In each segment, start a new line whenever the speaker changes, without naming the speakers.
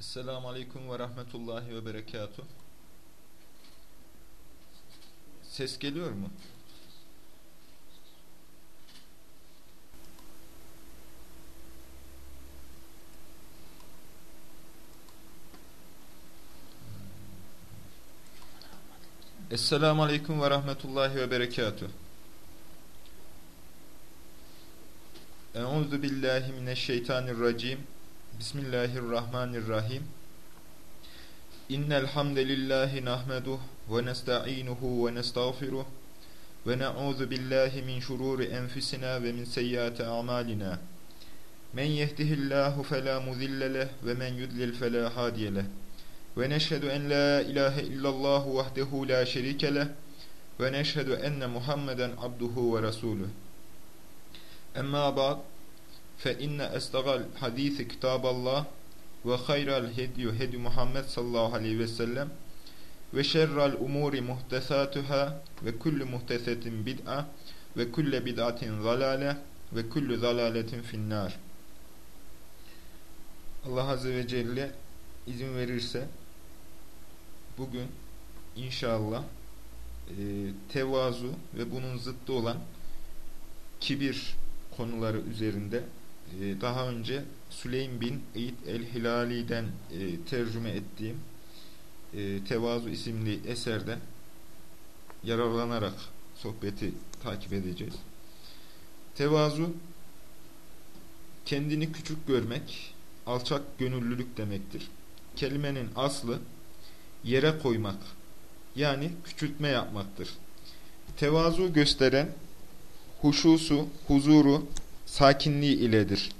Esselamu Aleyküm ve Rahmetullahi ve Berekatuhu. Ses geliyor mu? Esselamu Aleyküm ve Rahmetullahi ve Berekatuhu. Euzu billahi mineşşeytanirracim. Bismillahirrahmanirrahim. İnnel hamdelellahi nahmeduhu ve nestainuhu ve nestağfiruh ve na'uzu billahi min şururi enfusina ve min seyyiati a'malina. Men yehdihillahu fela mudille ve men yudlil fela hadiye. Ve neşhedü en la ilahe illallah vahdehu la şerike ve neşhedü enne Muhammeden abduhu ve resuluh. Emma ba'd inne estagal hadisi kitaballah ve hayral hedyu hedyu Muhammed sallallahu aleyhi ve sellem muhtesatuhâ ve kullu muhtesetin bid'a ve kulle bid'atin zalale ve kullu zalaletin finnâr. Allah Azze ve Celle izin verirse bugün inşallah e, tevazu ve bunun zıttı olan kibir konuları üzerinde e, daha önce Süleym bin Eid el-Hilali'den e, tercüme ettiğim e, Tevazu isimli eserden yararlanarak sohbeti takip edeceğiz. Tevazu kendini küçük görmek, alçak gönüllülük demektir. Kelimenin aslı yere koymak yani küçültme yapmaktır. Tevazu gösteren huşusu, huzuru, sakinliği iledir.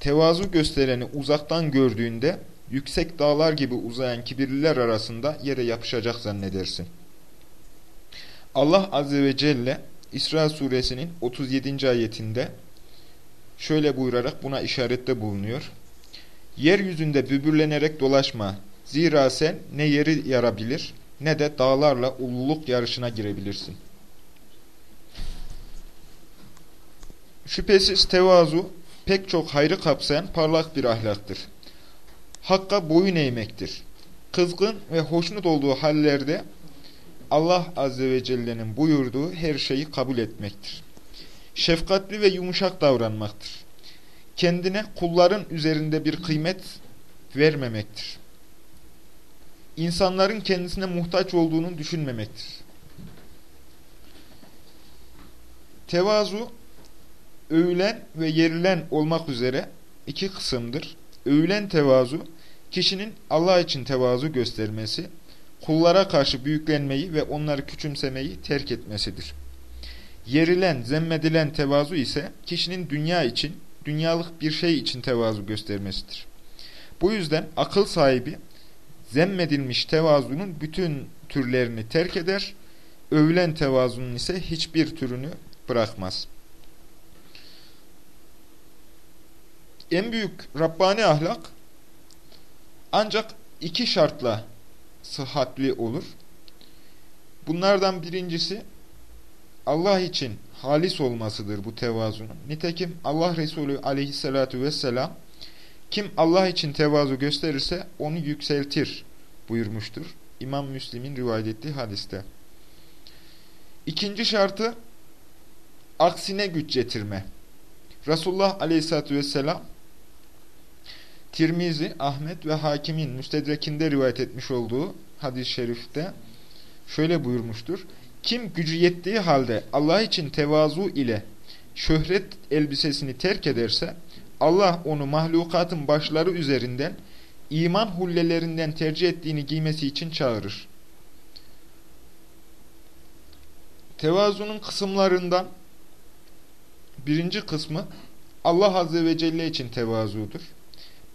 Tevazu göstereni uzaktan gördüğünde yüksek dağlar gibi uzayan kibirliler arasında yere yapışacak zannedersin. Allah Azze ve Celle İsra suresinin 37. ayetinde şöyle buyurarak buna işarette bulunuyor. Yeryüzünde bübürlenerek dolaşma. Zira sen ne yeri yarabilir ne de dağlarla ululuk yarışına girebilirsin. Şüphesiz tevazu pek çok hayrı kapsayan parlak bir ahlaktır. Hakka boyun eğmektir. Kızgın ve hoşnut olduğu hallerde Allah Azze ve Celle'nin buyurduğu her şeyi kabul etmektir. Şefkatli ve yumuşak davranmaktır. Kendine kulların üzerinde bir kıymet vermemektir. İnsanların kendisine muhtaç olduğunu düşünmemektir. Tevazu övülen ve yerilen olmak üzere iki kısımdır. Övülen tevazu, kişinin Allah için tevazu göstermesi, kullara karşı büyüklenmeyi ve onları küçümsemeyi terk etmesidir. Yerilen, zemmedilen tevazu ise kişinin dünya için, dünyalık bir şey için tevazu göstermesidir. Bu yüzden akıl sahibi zemmedilmiş tevazunun bütün türlerini terk eder, övülen tevazunun ise hiçbir türünü bırakmaz. En büyük Rabbani ahlak ancak iki şartla sıhhatli olur. Bunlardan birincisi Allah için halis olmasıdır bu tevazunun. Nitekim Allah Resulü aleyhissalatu vesselam kim Allah için tevazu gösterirse onu yükseltir buyurmuştur. İmam Müslim'in rivayet ettiği hadiste. İkinci şartı aksine güç getirme. Resulullah aleyhissalatu vesselam Tirmizi, Ahmet ve Hakim'in müstedrekinde rivayet etmiş olduğu hadis-i şerifte şöyle buyurmuştur. Kim gücü yettiği halde Allah için tevazu ile şöhret elbisesini terk ederse Allah onu mahlukatın başları üzerinden iman hullelerinden tercih ettiğini giymesi için çağırır. Tevazunun kısımlarından birinci kısmı Allah Azze ve Celle için tevazudur.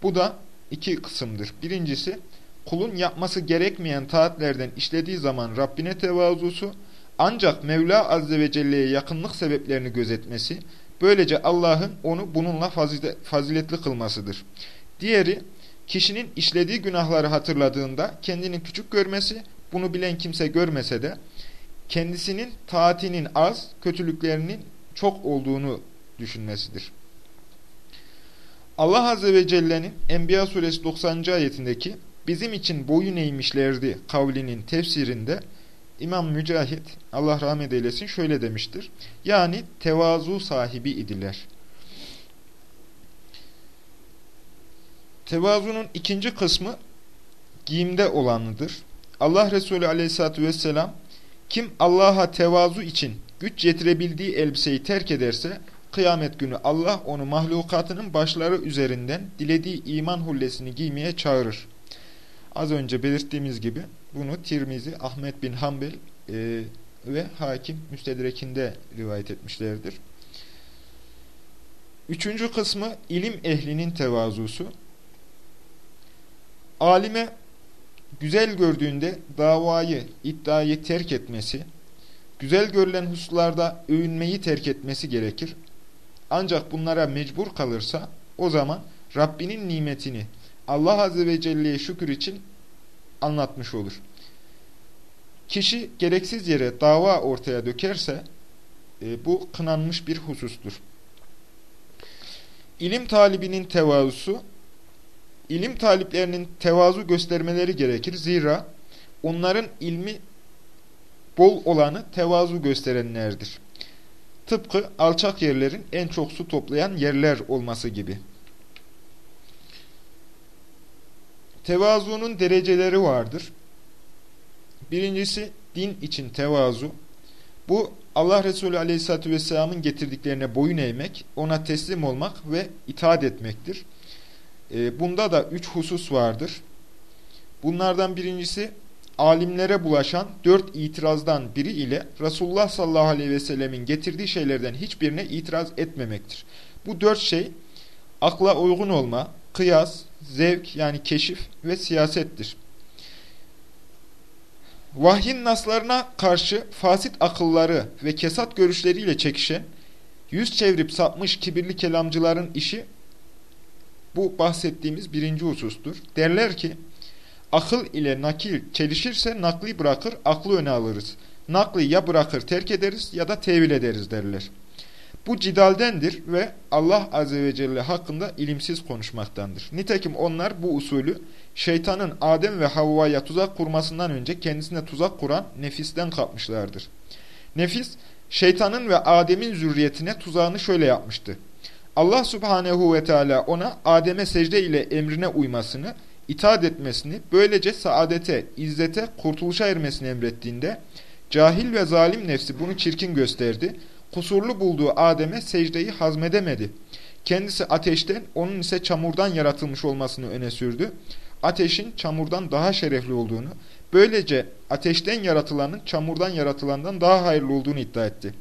Bu da iki kısımdır. Birincisi kulun yapması gerekmeyen taatlerden işlediği zaman Rabbine tevazusu ancak Mevla Azze ve Celle'ye yakınlık sebeplerini gözetmesi böylece Allah'ın onu bununla faziletli kılmasıdır. Diğeri kişinin işlediği günahları hatırladığında kendini küçük görmesi bunu bilen kimse görmese de kendisinin taatinin az kötülüklerinin çok olduğunu düşünmesidir. Allah Azze ve Celle'nin Enbiya suresi 90. ayetindeki bizim için boyun eğmişlerdi kavlinin tefsirinde İmam Mücahit Allah rahmet eylesin şöyle demiştir. Yani tevazu sahibi idiler. Tevazunun ikinci kısmı giyimde olanıdır. Allah Resulü aleyhissalatü vesselam kim Allah'a tevazu için güç yetirebildiği elbiseyi terk ederse kıyamet günü Allah onu mahlukatının başları üzerinden dilediği iman hullesini giymeye çağırır. Az önce belirttiğimiz gibi bunu Tirmizi, Ahmet bin Hanbel e, ve Hakim Müstedrek'inde rivayet etmişlerdir. Üçüncü kısmı ilim ehlinin tevazusu. Alime güzel gördüğünde davayı, iddiayı terk etmesi, güzel görülen hususlarda övünmeyi terk etmesi gerekir. Ancak bunlara mecbur kalırsa o zaman Rabbinin nimetini Allah Azze ve Celle'ye şükür için anlatmış olur. Kişi gereksiz yere dava ortaya dökerse e, bu kınanmış bir husustur. İlim talibinin tevazusu, ilim taliplerinin tevazu göstermeleri gerekir. Zira onların ilmi bol olanı tevazu gösterenlerdir. Tıpkı alçak yerlerin en çok su toplayan yerler olması gibi. Tevazunun dereceleri vardır. Birincisi din için tevazu. Bu Allah Resulü Aleyhisselatü Vesselam'ın getirdiklerine boyun eğmek, ona teslim olmak ve itaat etmektir. E, bunda da üç husus vardır. Bunlardan birincisi alimlere bulaşan dört itirazdan biri ile Resulullah sallallahu aleyhi ve sellemin getirdiği şeylerden hiçbirine itiraz etmemektir. Bu dört şey akla uygun olma, kıyas, zevk yani keşif ve siyasettir. Vahyin naslarına karşı fasit akılları ve kesat görüşleriyle çekişen, yüz çevirip sapmış kibirli kelamcıların işi bu bahsettiğimiz birinci husustur. Derler ki, akıl ile nakil çelişirse nakli bırakır, aklı öne alırız. Nakli ya bırakır terk ederiz ya da tevil ederiz derler. Bu cidaldendir ve Allah Azze ve Celle hakkında ilimsiz konuşmaktandır. Nitekim onlar bu usulü şeytanın Adem ve Havva'ya tuzak kurmasından önce kendisine tuzak kuran nefisten kapmışlardır. Nefis, şeytanın ve Adem'in zürriyetine tuzağını şöyle yapmıştı. Allah Subhanehu ve Teala ona Adem'e secde ile emrine uymasını, itaat etmesini, böylece saadete, izzete, kurtuluşa ermesini emrettiğinde, cahil ve zalim nefsi bunu çirkin gösterdi kusurlu bulduğu Adem'e secdeyi hazmedemedi. Kendisi ateşten, onun ise çamurdan yaratılmış olmasını öne sürdü. Ateşin çamurdan daha şerefli olduğunu, böylece ateşten yaratılanın çamurdan yaratılandan daha hayırlı olduğunu iddia etti.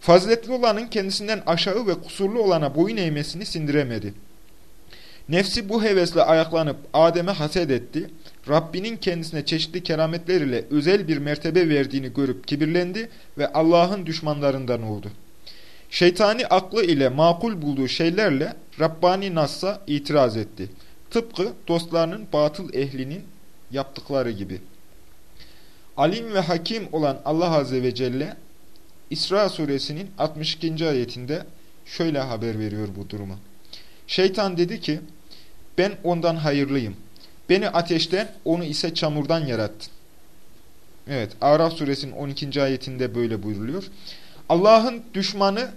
Faziletli olanın kendisinden aşağı ve kusurlu olana boyun eğmesini sindiremedi. Nefsi bu hevesle ayaklanıp Adem'e haset etti. Rabbinin kendisine çeşitli kerametler ile özel bir mertebe verdiğini görüp kibirlendi ve Allah'ın düşmanlarından oldu. Şeytani aklı ile makul bulduğu şeylerle Rabbani Nas'a itiraz etti. Tıpkı dostlarının batıl ehlinin yaptıkları gibi. Alim ve hakim olan Allah Azze ve Celle İsra suresinin 62. ayetinde şöyle haber veriyor bu durumu. Şeytan dedi ki ben ondan hayırlıyım. Beni ateşten, onu ise çamurdan yarattın. Evet, Araf suresinin 12. ayetinde böyle buyruluyor. Allah'ın düşmanı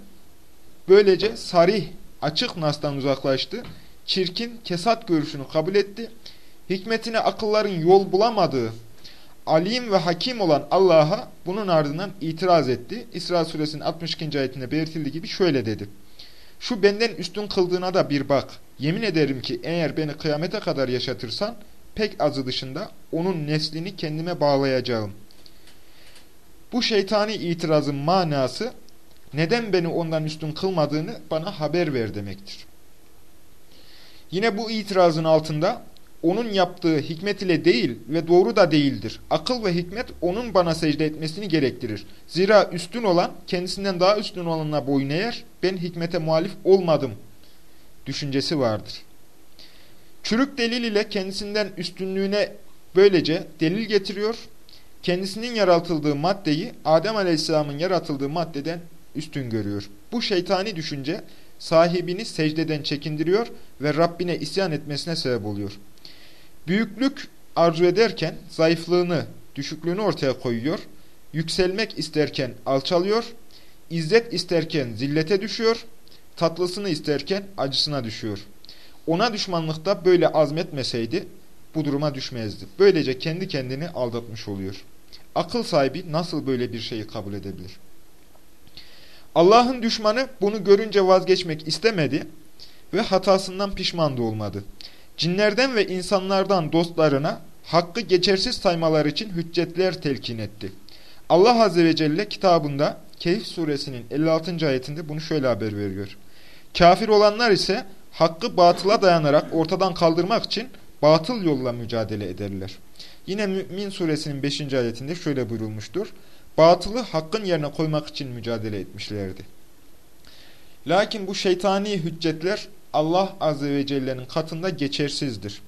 böylece sarih, açık nastan uzaklaştı. Çirkin, kesat görüşünü kabul etti. Hikmetine akılların yol bulamadığı, alim ve hakim olan Allah'a bunun ardından itiraz etti. İsra suresinin 62. ayetinde belirtildiği gibi şöyle dedi. Şu benden üstün kıldığına da bir bak. Yemin ederim ki eğer beni kıyamete kadar yaşatırsan pek azı dışında onun neslini kendime bağlayacağım. Bu şeytani itirazın manası neden beni ondan üstün kılmadığını bana haber ver demektir. Yine bu itirazın altında onun yaptığı hikmet ile değil ve doğru da değildir. Akıl ve hikmet onun bana secde etmesini gerektirir. Zira üstün olan kendisinden daha üstün olanına boyun eğer, ben hikmete muhalif olmadım düşüncesi vardır. Çürük delil ile kendisinden üstünlüğüne böylece delil getiriyor, kendisinin yaratıldığı maddeyi Adem Aleyhisselam'ın yaratıldığı maddeden üstün görüyor. Bu şeytani düşünce sahibini secdeden çekindiriyor ve Rabbine isyan etmesine sebep oluyor. Büyüklük arzu ederken zayıflığını, düşüklüğünü ortaya koyuyor. Yükselmek isterken alçalıyor. İzzet isterken zillete düşüyor. Tatlısını isterken acısına düşüyor. Ona düşmanlıkta böyle azmetmeseydi bu duruma düşmezdi. Böylece kendi kendini aldatmış oluyor. Akıl sahibi nasıl böyle bir şeyi kabul edebilir? Allah'ın düşmanı bunu görünce vazgeçmek istemedi ve hatasından pişman da olmadı. Cinlerden ve insanlardan dostlarına hakkı geçersiz saymalar için hüccetler telkin etti. Allah Azze ve Celle kitabında Kehf suresinin 56. ayetinde bunu şöyle haber veriyor. Kafir olanlar ise hakkı batıla dayanarak ortadan kaldırmak için batıl yolla mücadele ederler. Yine Mü'min suresinin 5. ayetinde şöyle buyurulmuştur. Batılı hakkın yerine koymak için mücadele etmişlerdi. Lakin bu şeytani hüccetler Allah Azze ve Celle'nin katında geçersizdir.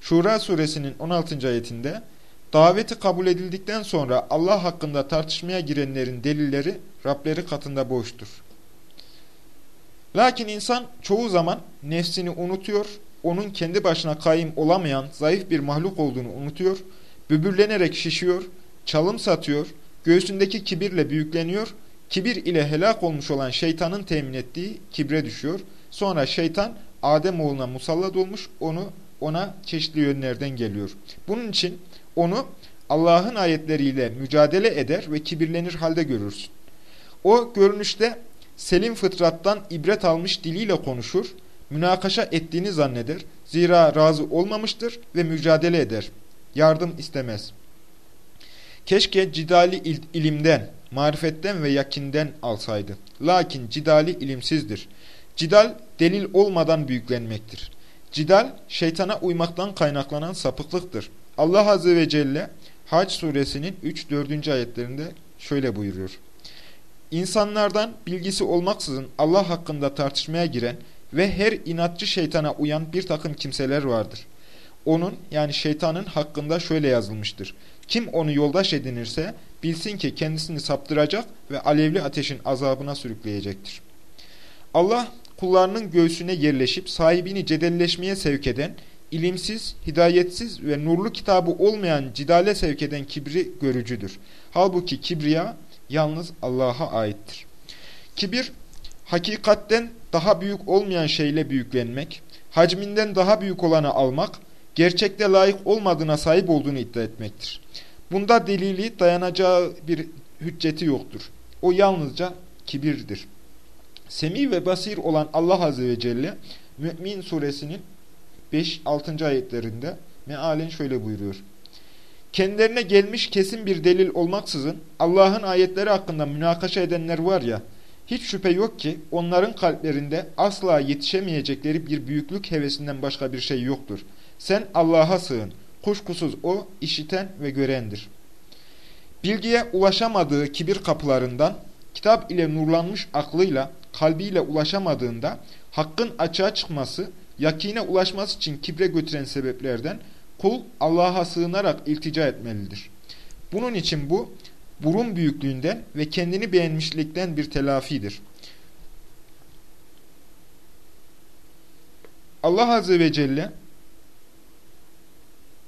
Şura suresinin 16. ayetinde daveti kabul edildikten sonra Allah hakkında tartışmaya girenlerin delilleri Rableri katında boştur. Lakin insan çoğu zaman nefsini unutuyor, onun kendi başına kaim olamayan zayıf bir mahluk olduğunu unutuyor, bübürlenerek şişiyor, çalım satıyor, göğsündeki kibirle büyükleniyor, kibir ile helak olmuş olan şeytanın temin ettiği kibre düşüyor. Sonra şeytan Adem oğluna musallat olmuş, onu ona çeşitli yönlerden geliyor. Bunun için onu Allah'ın ayetleriyle mücadele eder ve kibirlenir halde görürsün. O görünüşte selim fıtrattan ibret almış diliyle konuşur, münakaşa ettiğini zanneder, zira razı olmamıştır ve mücadele eder, yardım istemez. Keşke cidali il ilimden, marifetten ve yakinden alsaydı. Lakin cidali ilimsizdir. Cidal delil olmadan büyüklenmektir. Cidal şeytana uymaktan kaynaklanan sapıklıktır. Allah Azze ve Celle Hac suresinin 3-4. ayetlerinde şöyle buyuruyor. İnsanlardan bilgisi olmaksızın Allah hakkında tartışmaya giren ve her inatçı şeytana uyan bir takım kimseler vardır. Onun yani şeytanın hakkında şöyle yazılmıştır. Kim onu yoldaş edinirse bilsin ki kendisini saptıracak ve alevli ateşin azabına sürükleyecektir. Allah kullarının göğsüne yerleşip sahibini cedelleşmeye sevk eden, ilimsiz, hidayetsiz ve nurlu kitabı olmayan cidale sevk eden kibri görücüdür. Halbuki kibriya yalnız Allah'a aittir. Kibir, hakikatten daha büyük olmayan şeyle büyüklenmek, hacminden daha büyük olanı almak, gerçekte layık olmadığına sahip olduğunu iddia etmektir. Bunda delili dayanacağı bir hücceti yoktur. O yalnızca kibirdir. Semi ve basir olan Allah Azze ve Celle Mü'min suresinin 5-6. ayetlerinde mealen şöyle buyuruyor. Kendilerine gelmiş kesin bir delil olmaksızın Allah'ın ayetleri hakkında münakaşa edenler var ya, hiç şüphe yok ki onların kalplerinde asla yetişemeyecekleri bir büyüklük hevesinden başka bir şey yoktur. Sen Allah'a sığın. Kuşkusuz O işiten ve görendir. Bilgiye ulaşamadığı kibir kapılarından, kitap ile nurlanmış aklıyla, kalbiyle ulaşamadığında, hakkın açığa çıkması, yakine ulaşması için kibre götüren sebeplerden kul Allah'a sığınarak iltica etmelidir. Bunun için bu, burun büyüklüğünden ve kendini beğenmişlikten bir telafidir. Allah Azze ve Celle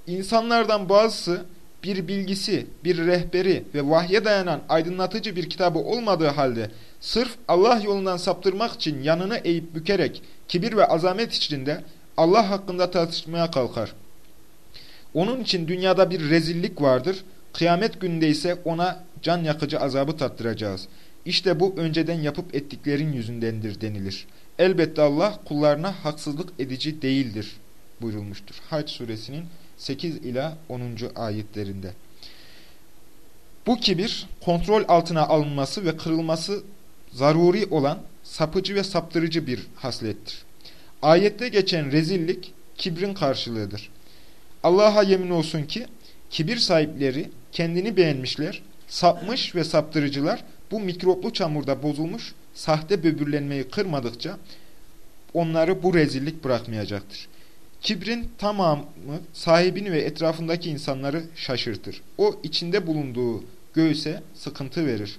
İnsanlardan bazısı bir bilgisi, bir rehberi ve vahye dayanan aydınlatıcı bir kitabı olmadığı halde sırf Allah yolundan saptırmak için yanını eğip bükerek kibir ve azamet içinde Allah hakkında tartışmaya kalkar. Onun için dünyada bir rezillik vardır, kıyamet gününde ise ona can yakıcı azabı tattıracağız. İşte bu önceden yapıp ettiklerin yüzündendir denilir. Elbette Allah kullarına haksızlık edici değildir buyurulmuştur. Hac suresinin 8 ila 10. ayetlerinde. Bu kibir kontrol altına alınması ve kırılması zaruri olan sapıcı ve saptırıcı bir haslettir. Ayette geçen rezillik kibrin karşılığıdır. Allah'a yemin olsun ki kibir sahipleri kendini beğenmişler, sapmış ve saptırıcılar bu mikroplu çamurda bozulmuş sahte böbürlenmeyi kırmadıkça onları bu rezillik bırakmayacaktır. Kibrin tamamı sahibini ve etrafındaki insanları şaşırtır. O içinde bulunduğu göğse sıkıntı verir.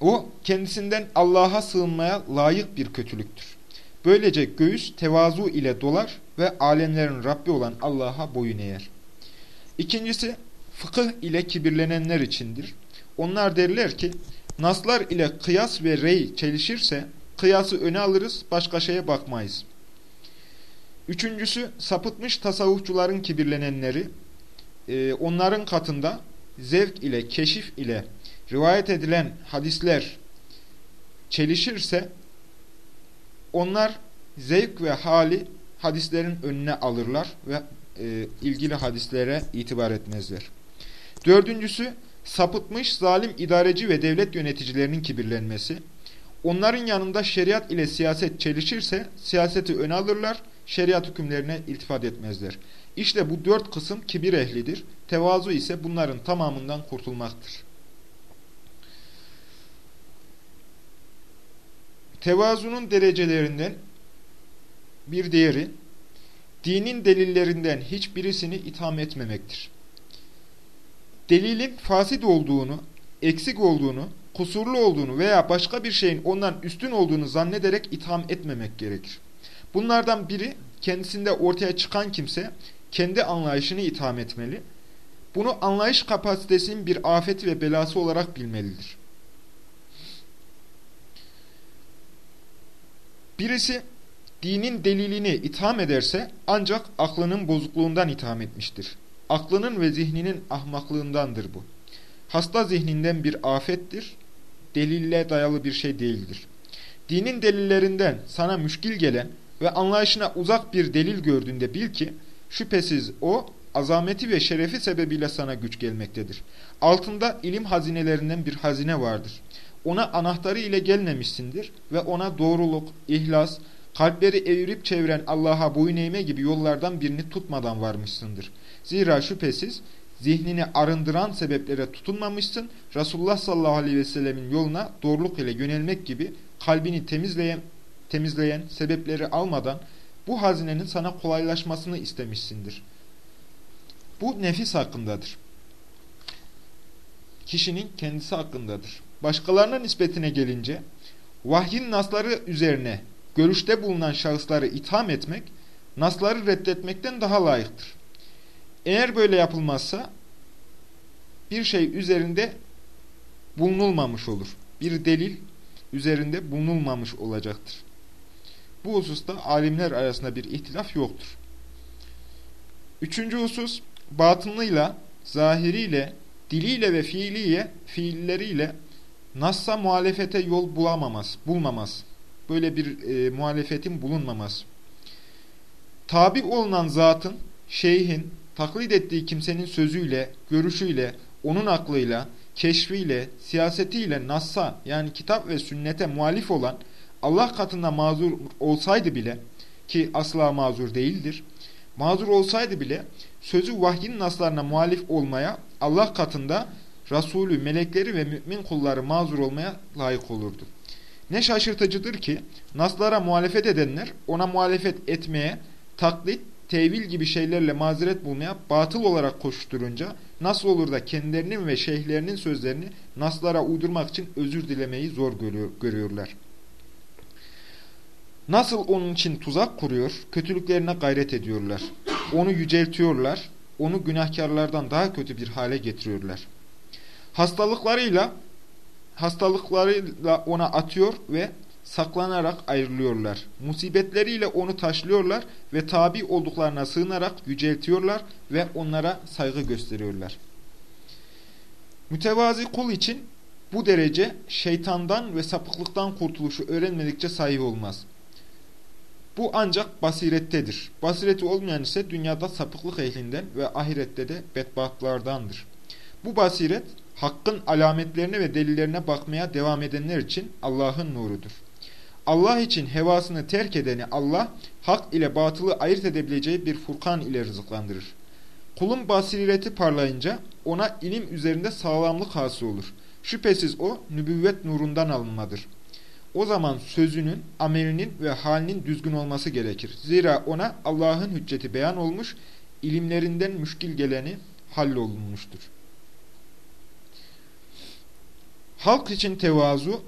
O kendisinden Allah'a sığınmaya layık bir kötülüktür. Böylece göğüs tevazu ile dolar ve alemlerin Rabbi olan Allah'a boyun eğer. İkincisi fıkıh ile kibirlenenler içindir. Onlar derler ki naslar ile kıyas ve rey çelişirse kıyası öne alırız başka şeye bakmayız. Üçüncüsü sapıtmış tasavvufçuların kibirlenenleri e, onların katında zevk ile keşif ile rivayet edilen hadisler çelişirse onlar zevk ve hali hadislerin önüne alırlar ve e, ilgili hadislere itibar etmezler. Dördüncüsü sapıtmış zalim idareci ve devlet yöneticilerinin kibirlenmesi. Onların yanında şeriat ile siyaset çelişirse siyaseti öne alırlar, şeriat hükümlerine iltifat etmezler. İşte bu dört kısım kibir ehlidir. Tevazu ise bunların tamamından kurtulmaktır. Tevazunun derecelerinden bir diğeri, dinin delillerinden hiçbirisini itham etmemektir. Delilin fasit olduğunu, eksik olduğunu, kusurlu olduğunu veya başka bir şeyin ondan üstün olduğunu zannederek itham etmemek gerekir. Bunlardan biri kendisinde ortaya çıkan kimse kendi anlayışını itham etmeli. Bunu anlayış kapasitesinin bir afeti ve belası olarak bilmelidir. Birisi dinin delilini itham ederse ancak aklının bozukluğundan itham etmiştir. Aklının ve zihninin ahmaklığındandır bu. Hasta zihninden bir afettir, delille dayalı bir şey değildir. Dinin delillerinden sana müşkil gelen ve anlayışına uzak bir delil gördüğünde bil ki, şüphesiz o, azameti ve şerefi sebebiyle sana güç gelmektedir. Altında ilim hazinelerinden bir hazine vardır. Ona anahtarı ile gelmemişsindir ve ona doğruluk, ihlas, kalpleri evirip çeviren Allah'a boyun eğme gibi yollardan birini tutmadan varmışsındır. Zira şüphesiz zihnini arındıran sebeplere tutunmamışsın, Resulullah sallallahu aleyhi ve sellemin yoluna doğruluk ile yönelmek gibi kalbini temizleyen, temizleyen sebepleri almadan bu hazinenin sana kolaylaşmasını istemişsindir. Bu nefis hakkındadır. Kişinin kendisi hakkındadır. Başkalarına nispetine gelince, vahyin nasları üzerine görüşte bulunan şahısları itham etmek, nasları reddetmekten daha layıktır. Eğer böyle yapılmazsa, bir şey üzerinde bulunulmamış olur. Bir delil üzerinde bulunulmamış olacaktır. Bu hususta alimler arasında bir ihtilaf yoktur. Üçüncü husus, batınlığıyla, zahiriyle, diliyle ve fiiliyle, fiilleriyle Nas'a muhalefete yol bulamamaz, bulmamaz. Böyle bir e, muhalefetin bulunmaması. Tabi olunan zatın, şeyhin, taklit ettiği kimsenin sözüyle, görüşüyle, onun aklıyla, keşfiyle, siyasetiyle Nas'a yani kitap ve sünnete muhalif olan Allah katında mazur olsaydı bile ki asla mazur değildir. Mazur olsaydı bile sözü vahyin naslarına muhalif olmaya Allah katında Resulü, melekleri ve mümin kulları mazur olmaya layık olurdu. Ne şaşırtıcıdır ki naslara muhalefet edenler ona muhalefet etmeye, taklit, tevil gibi şeylerle mazeret bulmaya batıl olarak koşturunca nasıl olur da kendilerinin ve şeyhlerinin sözlerini naslara uydurmak için özür dilemeyi zor görüyorlar. Nasıl onun için tuzak kuruyor, kötülüklerine gayret ediyorlar. Onu yüceltiyorlar, onu günahkarlardan daha kötü bir hale getiriyorlar. Hastalıklarıyla hastalıklarıyla ona atıyor ve saklanarak ayrılıyorlar. Musibetleriyle onu taşlıyorlar ve tabi olduklarına sığınarak yüceltiyorlar ve onlara saygı gösteriyorlar. Mütevazi kul için bu derece şeytandan ve sapıklıktan kurtuluşu öğrenmedikçe sahih olmaz. Bu ancak basirettedir. Basireti olmayan ise dünyada sapıklık ehlinden ve ahirette de bedbahtlardandır. Bu basiret hakkın alametlerine ve delillerine bakmaya devam edenler için Allah'ın nurudur. Allah için hevasını terk edeni Allah, hak ile batılı ayırt edebileceği bir furkan ile rızıklandırır. Kulun basireti parlayınca ona ilim üzerinde sağlamlık hasıl olur. Şüphesiz o nübüvvet nurundan alınmadır. O zaman sözünün, amelinin ve halinin düzgün olması gerekir. Zira ona Allah'ın hücceti beyan olmuş, ilimlerinden müşkil geleni hallolunmuştur. Halk için tevazu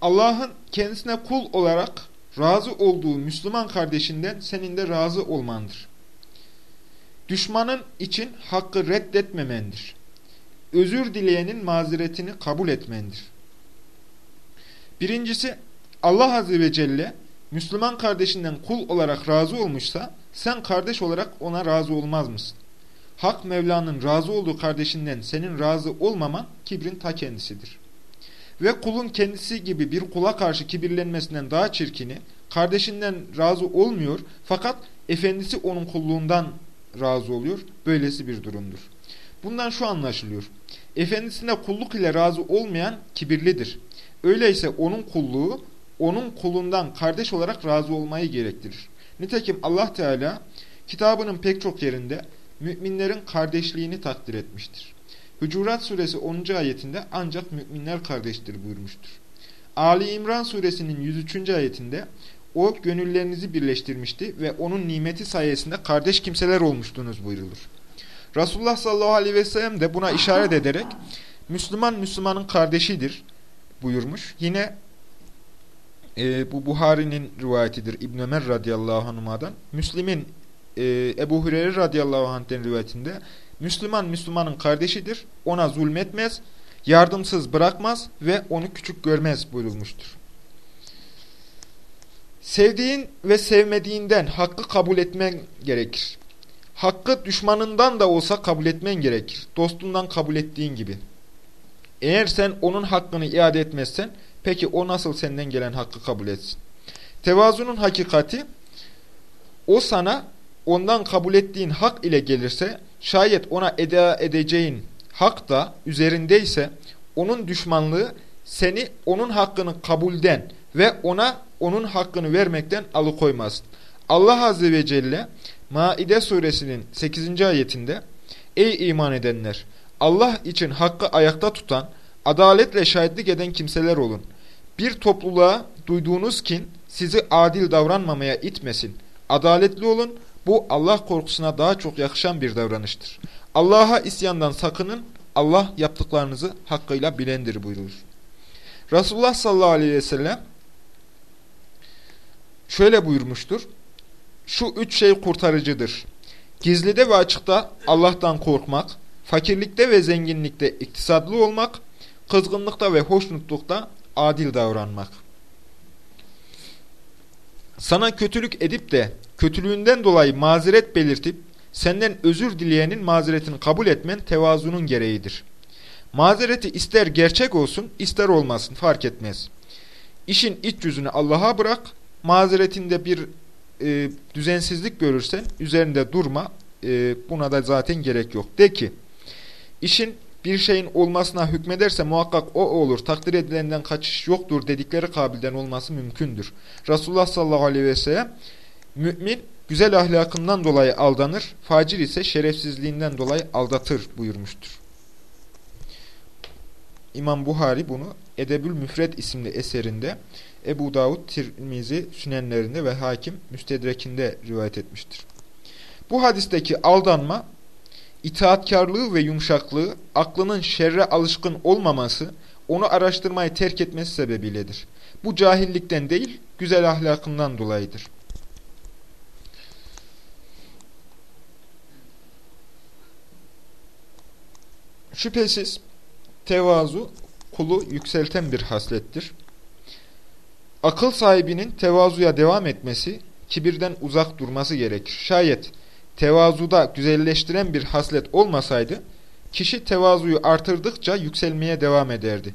Allah'ın kendisine kul olarak razı olduğu Müslüman kardeşinden senin de razı olmandır. Düşmanın için hakkı reddetmemendir. Özür dileyenin mazeretini kabul etmendir. Birincisi Allah Azze ve Celle Müslüman kardeşinden kul olarak razı olmuşsa sen kardeş olarak ona razı olmaz mısın? Hak Mevla'nın razı olduğu kardeşinden senin razı olmaman kibrin ta kendisidir. Ve kulun kendisi gibi bir kula karşı kibirlenmesinden daha çirkini, kardeşinden razı olmuyor fakat efendisi onun kulluğundan razı oluyor. Böylesi bir durumdur. Bundan şu anlaşılıyor. Efendisine kulluk ile razı olmayan kibirlidir. Öyleyse onun kulluğu onun kulundan kardeş olarak razı olmayı gerektirir. Nitekim Allah Teala kitabının pek çok yerinde müminlerin kardeşliğini takdir etmiştir. Hucurat suresi 10. ayetinde ancak müminler kardeştir buyurmuştur. Ali İmran suresinin 103. ayetinde o gönüllerinizi birleştirmişti ve onun nimeti sayesinde kardeş kimseler olmuştunuz buyrulur. Resulullah sallallahu aleyhi ve sellem de buna işaret ederek Müslüman Müslümanın kardeşidir buyurmuş. Yine e, bu Buhari'nin rivayetidir İbn Ömer radıyallahu anh'dan. Müslim'in e, Ebu Hureyre radıyallahu anh'ten rivayetinde Müslüman Müslümanın kardeşidir. Ona zulmetmez, yardımsız bırakmaz ve onu küçük görmez buyurulmuştur. Sevdiğin ve sevmediğinden hakkı kabul etmen gerekir. Hakkı düşmanından da olsa kabul etmen gerekir. Dostundan kabul ettiğin gibi. Eğer sen onun hakkını iade etmezsen, peki o nasıl senden gelen hakkı kabul etsin? Tevazunun hakikati, o sana ondan kabul ettiğin hak ile gelirse, şayet ona eda edeceğin hak da üzerindeyse, onun düşmanlığı seni onun hakkını kabulden ve ona onun hakkını vermekten alıkoymaz. Allah Azze ve Celle Maide suresinin 8. ayetinde Ey iman edenler! Allah için hakkı ayakta tutan, adaletle şahitlik eden kimseler olun. Bir topluluğa duyduğunuz kin sizi adil davranmamaya itmesin. Adaletli olun, bu Allah korkusuna daha çok yakışan bir davranıştır. Allah'a isyandan sakının, Allah yaptıklarınızı hakkıyla bilendir buyurur. Resulullah sallallahu aleyhi ve sellem şöyle buyurmuştur. Şu üç şey kurtarıcıdır. Gizlide ve açıkta Allah'tan korkmak, fakirlikte ve zenginlikte iktisadlı olmak, kızgınlıkta ve hoşnutlukta adil davranmak. Sana kötülük edip de kötülüğünden dolayı mazeret belirtip senden özür dileyenin mazeretini kabul etmen tevazunun gereğidir. Mazereti ister gerçek olsun ister olmasın fark etmez. İşin iç yüzünü Allah'a bırak, mazeretinde bir e, düzensizlik görürsen üzerinde durma, e, buna da zaten gerek yok. De ki, işin bir şeyin olmasına hükmederse muhakkak o olur, takdir edilenden kaçış yoktur dedikleri kabilden olması mümkündür. Resulullah sallallahu aleyhi ve sellem, mümin güzel ahlakından dolayı aldanır, facir ise şerefsizliğinden dolayı aldatır buyurmuştur. İmam Buhari bunu Edebül Müfred isimli eserinde Ebu Davud, Tirmizi, Sünenlerinde ve Hakim Müstedrekinde rivayet etmiştir. Bu hadisteki aldanma, itaatkarlığı ve yumuşaklığı, aklının şerre alışkın olmaması, onu araştırmayı terk etmesi sebebiyledir. Bu cahillikten değil, güzel ahlakından dolayıdır. Şüphesiz tevazu kulu yükselten bir haslettir. Akıl sahibinin tevazuya devam etmesi, kibirden uzak durması gerekir. Şayet tevazuda güzelleştiren bir haslet olmasaydı, kişi tevazuyu artırdıkça yükselmeye devam ederdi.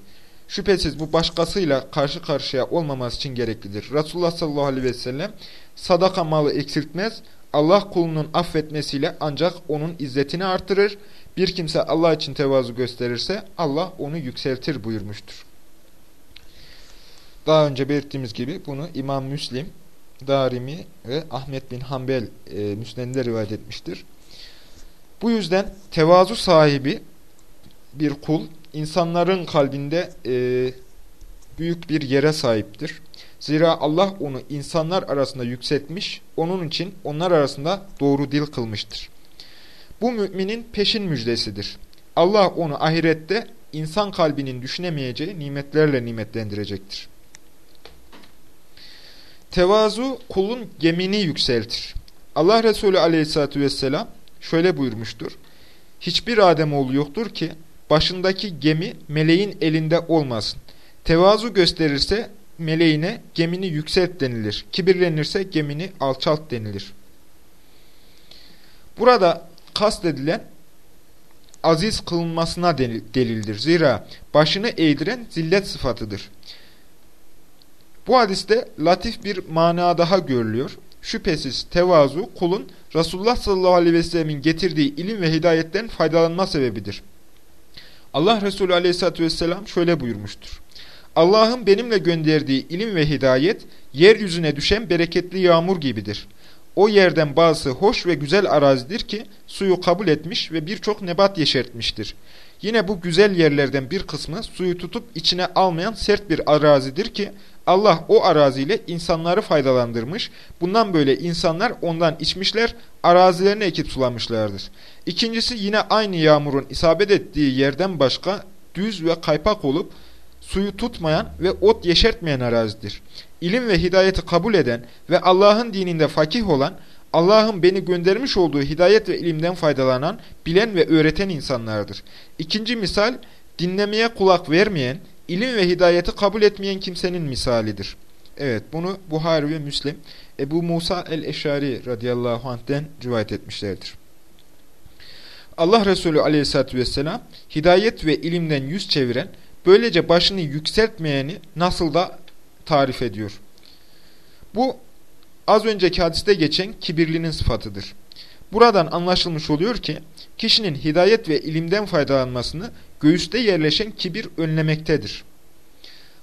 Şüphesiz bu başkasıyla karşı karşıya olmaması için gereklidir. Resulullah sallallahu aleyhi ve sellem sadaka malı eksiltmez, Allah kulunun affetmesiyle ancak onun izzetini artırır. Bir kimse Allah için tevazu gösterirse Allah onu yükseltir buyurmuştur. Daha önce belirttiğimiz gibi bunu İmam Müslim, Darimi ve Ahmet bin Hanbel e, Müsned'de rivayet etmiştir. Bu yüzden tevazu sahibi bir kul insanların kalbinde e, büyük bir yere sahiptir. Zira Allah onu insanlar arasında yükseltmiş, onun için onlar arasında doğru dil kılmıştır. Bu müminin peşin müjdesidir. Allah onu ahirette insan kalbinin düşünemeyeceği nimetlerle nimetlendirecektir. Tevazu kulun gemini yükseltir. Allah Resulü aleyhissalatü vesselam şöyle buyurmuştur. Hiçbir Ademoğlu yoktur ki başındaki gemi meleğin elinde olmasın. Tevazu gösterirse meleğine gemini yükselt denilir. Kibirlenirse gemini alçalt denilir. Burada kastedilen aziz kılınmasına delildir. Zira başını eğdiren zillet sıfatıdır. Bu hadiste latif bir mana daha görülüyor. Şüphesiz tevazu kulun Resulullah sallallahu aleyhi ve sellemin getirdiği ilim ve hidayetten faydalanma sebebidir. Allah Resulü aleyhissalatü vesselam şöyle buyurmuştur. Allah'ın benimle gönderdiği ilim ve hidayet yeryüzüne düşen bereketli yağmur gibidir. O yerden bazı hoş ve güzel arazidir ki suyu kabul etmiş ve birçok nebat yeşertmiştir. Yine bu güzel yerlerden bir kısmı suyu tutup içine almayan sert bir arazidir ki Allah o araziyle insanları faydalandırmış. Bundan böyle insanlar ondan içmişler, arazilerini ekip sulamışlardır. İkincisi yine aynı yağmurun isabet ettiği yerden başka düz ve kaypak olup suyu tutmayan ve ot yeşertmeyen arazidir. İlim ve hidayeti kabul eden ve Allah'ın dininde fakih olan, Allah'ın beni göndermiş olduğu hidayet ve ilimden faydalanan, bilen ve öğreten insanlardır. İkinci misal, dinlemeye kulak vermeyen, ilim ve hidayeti kabul etmeyen kimsenin misalidir. Evet bunu Buhari ve Müslim Ebu Musa el-Eşari radıyallahu anh'den rivayet etmişlerdir. Allah Resulü aleyhissalatü vesselam hidayet ve ilimden yüz çeviren, böylece başını yükseltmeyeni nasıl da tarif ediyor. Bu az önceki hadiste geçen kibirlinin sıfatıdır. Buradan anlaşılmış oluyor ki kişinin hidayet ve ilimden faydalanmasını göğüste yerleşen kibir önlemektedir.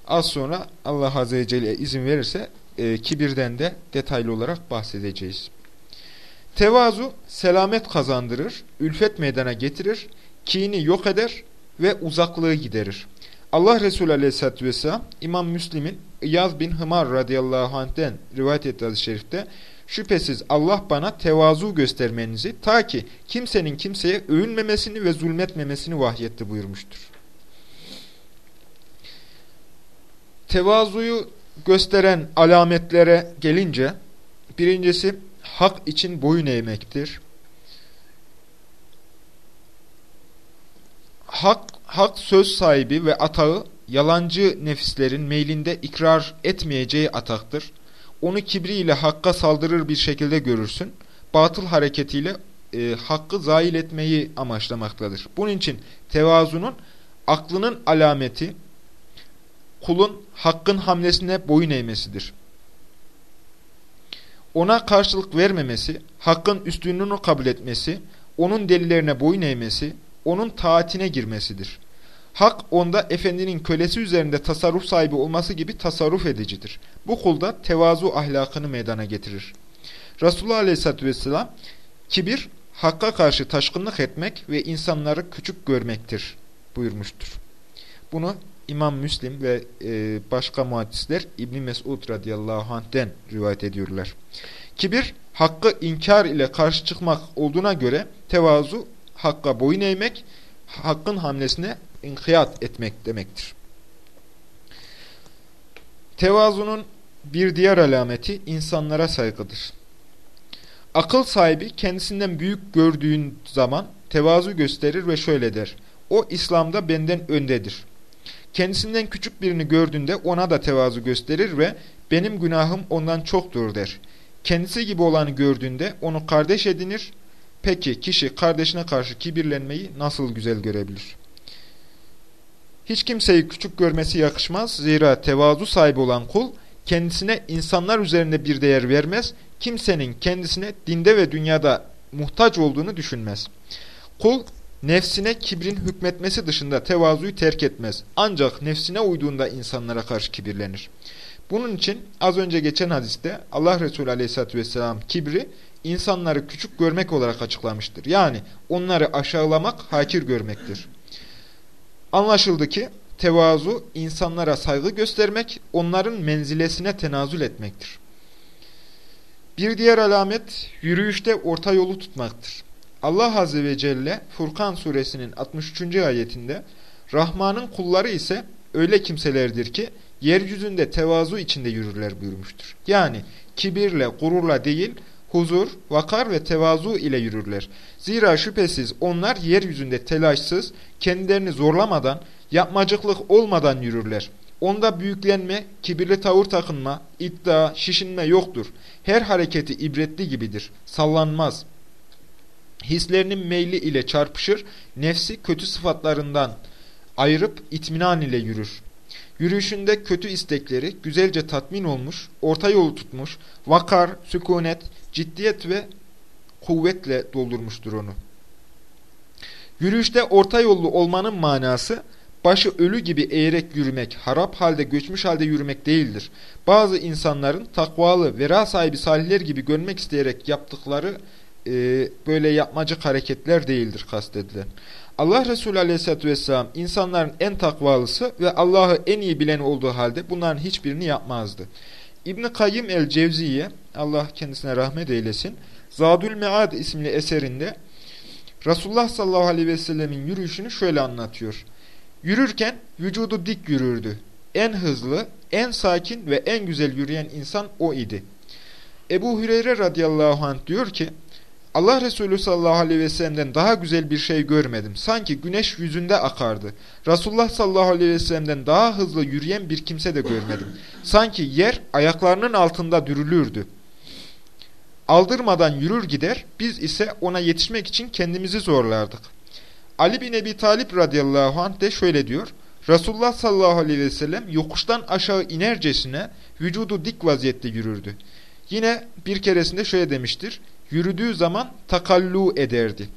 Az sonra Allah Azze ve Celle izin verirse e, kibirden de detaylı olarak bahsedeceğiz. Tevazu selamet kazandırır, ülfet meydana getirir, kini yok eder ve uzaklığı giderir. Allah Resulü Aleyhisselatü Vesselam İmam Müslim'in İyaz bin Hımar radıyallahu anh'den rivayet ettiği şerifte Şüphesiz Allah bana tevazu göstermenizi ta ki kimsenin kimseye övünmemesini ve zulmetmemesini vahyetti buyurmuştur. Tevazuyu gösteren alametlere gelince birincisi hak için boyun eğmektir. Hak, hak söz sahibi ve atağı yalancı nefislerin meylinde ikrar etmeyeceği ataktır onu kibriyle hakka saldırır bir şekilde görürsün. Batıl hareketiyle e, hakkı zail etmeyi amaçlamaktadır. Bunun için tevazunun aklının alameti kulun hakkın hamlesine boyun eğmesidir. Ona karşılık vermemesi, hakkın üstünlüğünü kabul etmesi, onun delillerine boyun eğmesi, onun taatine girmesidir. Hak onda efendinin kölesi üzerinde tasarruf sahibi olması gibi tasarruf edicidir. Bu kulda tevazu ahlakını meydana getirir. Resulullah Aleyhisselatü Vesselam kibir hakka karşı taşkınlık etmek ve insanları küçük görmektir buyurmuştur. Bunu İmam Müslim ve e, başka muhaddisler İbn Mesud radıyallahu anh'den rivayet ediyorlar. Kibir hakkı inkar ile karşı çıkmak olduğuna göre tevazu hakka boyun eğmek, hakkın hamlesine inkiyat etmek demektir. Tevazunun bir diğer alameti insanlara saygıdır. Akıl sahibi kendisinden büyük gördüğün zaman tevazu gösterir ve şöyle der. O İslam'da benden öndedir. Kendisinden küçük birini gördüğünde ona da tevazu gösterir ve benim günahım ondan çoktur der. Kendisi gibi olanı gördüğünde onu kardeş edinir. Peki kişi kardeşine karşı kibirlenmeyi nasıl güzel görebilir? Hiç kimseyi küçük görmesi yakışmaz. Zira tevazu sahibi olan kul kendisine insanlar üzerinde bir değer vermez. Kimsenin kendisine dinde ve dünyada muhtaç olduğunu düşünmez. Kul nefsine kibrin hükmetmesi dışında tevazuyu terk etmez. Ancak nefsine uyduğunda insanlara karşı kibirlenir. Bunun için az önce geçen hadiste Allah Resulü Aleyhisselatü vesselam kibri insanları küçük görmek olarak açıklamıştır. Yani onları aşağılamak, hakir görmektir. Anlaşıldı ki tevazu insanlara saygı göstermek, onların menzilesine tenazül etmektir. Bir diğer alamet yürüyüşte orta yolu tutmaktır. Allah Azze ve Celle Furkan suresinin 63. ayetinde Rahman'ın kulları ise öyle kimselerdir ki yeryüzünde tevazu içinde yürürler buyurmuştur. Yani kibirle, gururla değil, huzur, vakar ve tevazu ile yürürler. Zira şüphesiz onlar yeryüzünde telaşsız, kendilerini zorlamadan, yapmacıklık olmadan yürürler. Onda büyüklenme, kibirli tavır takınma, iddia, şişinme yoktur. Her hareketi ibretli gibidir, sallanmaz. Hislerinin meyli ile çarpışır, nefsi kötü sıfatlarından ayırıp itminan ile yürür. Yürüyüşünde kötü istekleri güzelce tatmin olmuş, orta yolu tutmuş, vakar, sükunet, ciddiyet ve kuvvetle doldurmuştur onu. Yürüyüşte orta yollu olmanın manası, başı ölü gibi eğerek yürümek, harap halde göçmüş halde yürümek değildir. Bazı insanların takvalı, vera sahibi salihler gibi görmek isteyerek yaptıkları e, böyle yapmacık hareketler değildir kastedilen. Allah Resulü Aleyhisselatü Vesselam insanların en takvalısı ve Allah'ı en iyi bilen olduğu halde bunların hiçbirini yapmazdı. İbn-i Kayyim el-Cevziye, Allah kendisine rahmet eylesin, Zadül Mead isimli eserinde Resulullah sallallahu aleyhi ve sellemin yürüyüşünü şöyle anlatıyor. Yürürken vücudu dik yürürdü. En hızlı, en sakin ve en güzel yürüyen insan o idi. Ebu Hüreyre radıyallahu anh diyor ki, Allah Resulü sallallahu aleyhi ve sellem'den daha güzel bir şey görmedim. Sanki güneş yüzünde akardı. Resulullah sallallahu aleyhi ve sellem'den daha hızlı yürüyen bir kimse de görmedim. Sanki yer ayaklarının altında dürülürdü. Aldırmadan yürür gider, biz ise ona yetişmek için kendimizi zorlardık. Ali bin Ebi Talip radıyallahu anh de şöyle diyor. Resulullah sallallahu aleyhi ve sellem yokuştan aşağı inercesine vücudu dik vaziyette yürürdü. Yine bir keresinde şöyle demiştir. Yürüdüğü zaman takallu ederdi.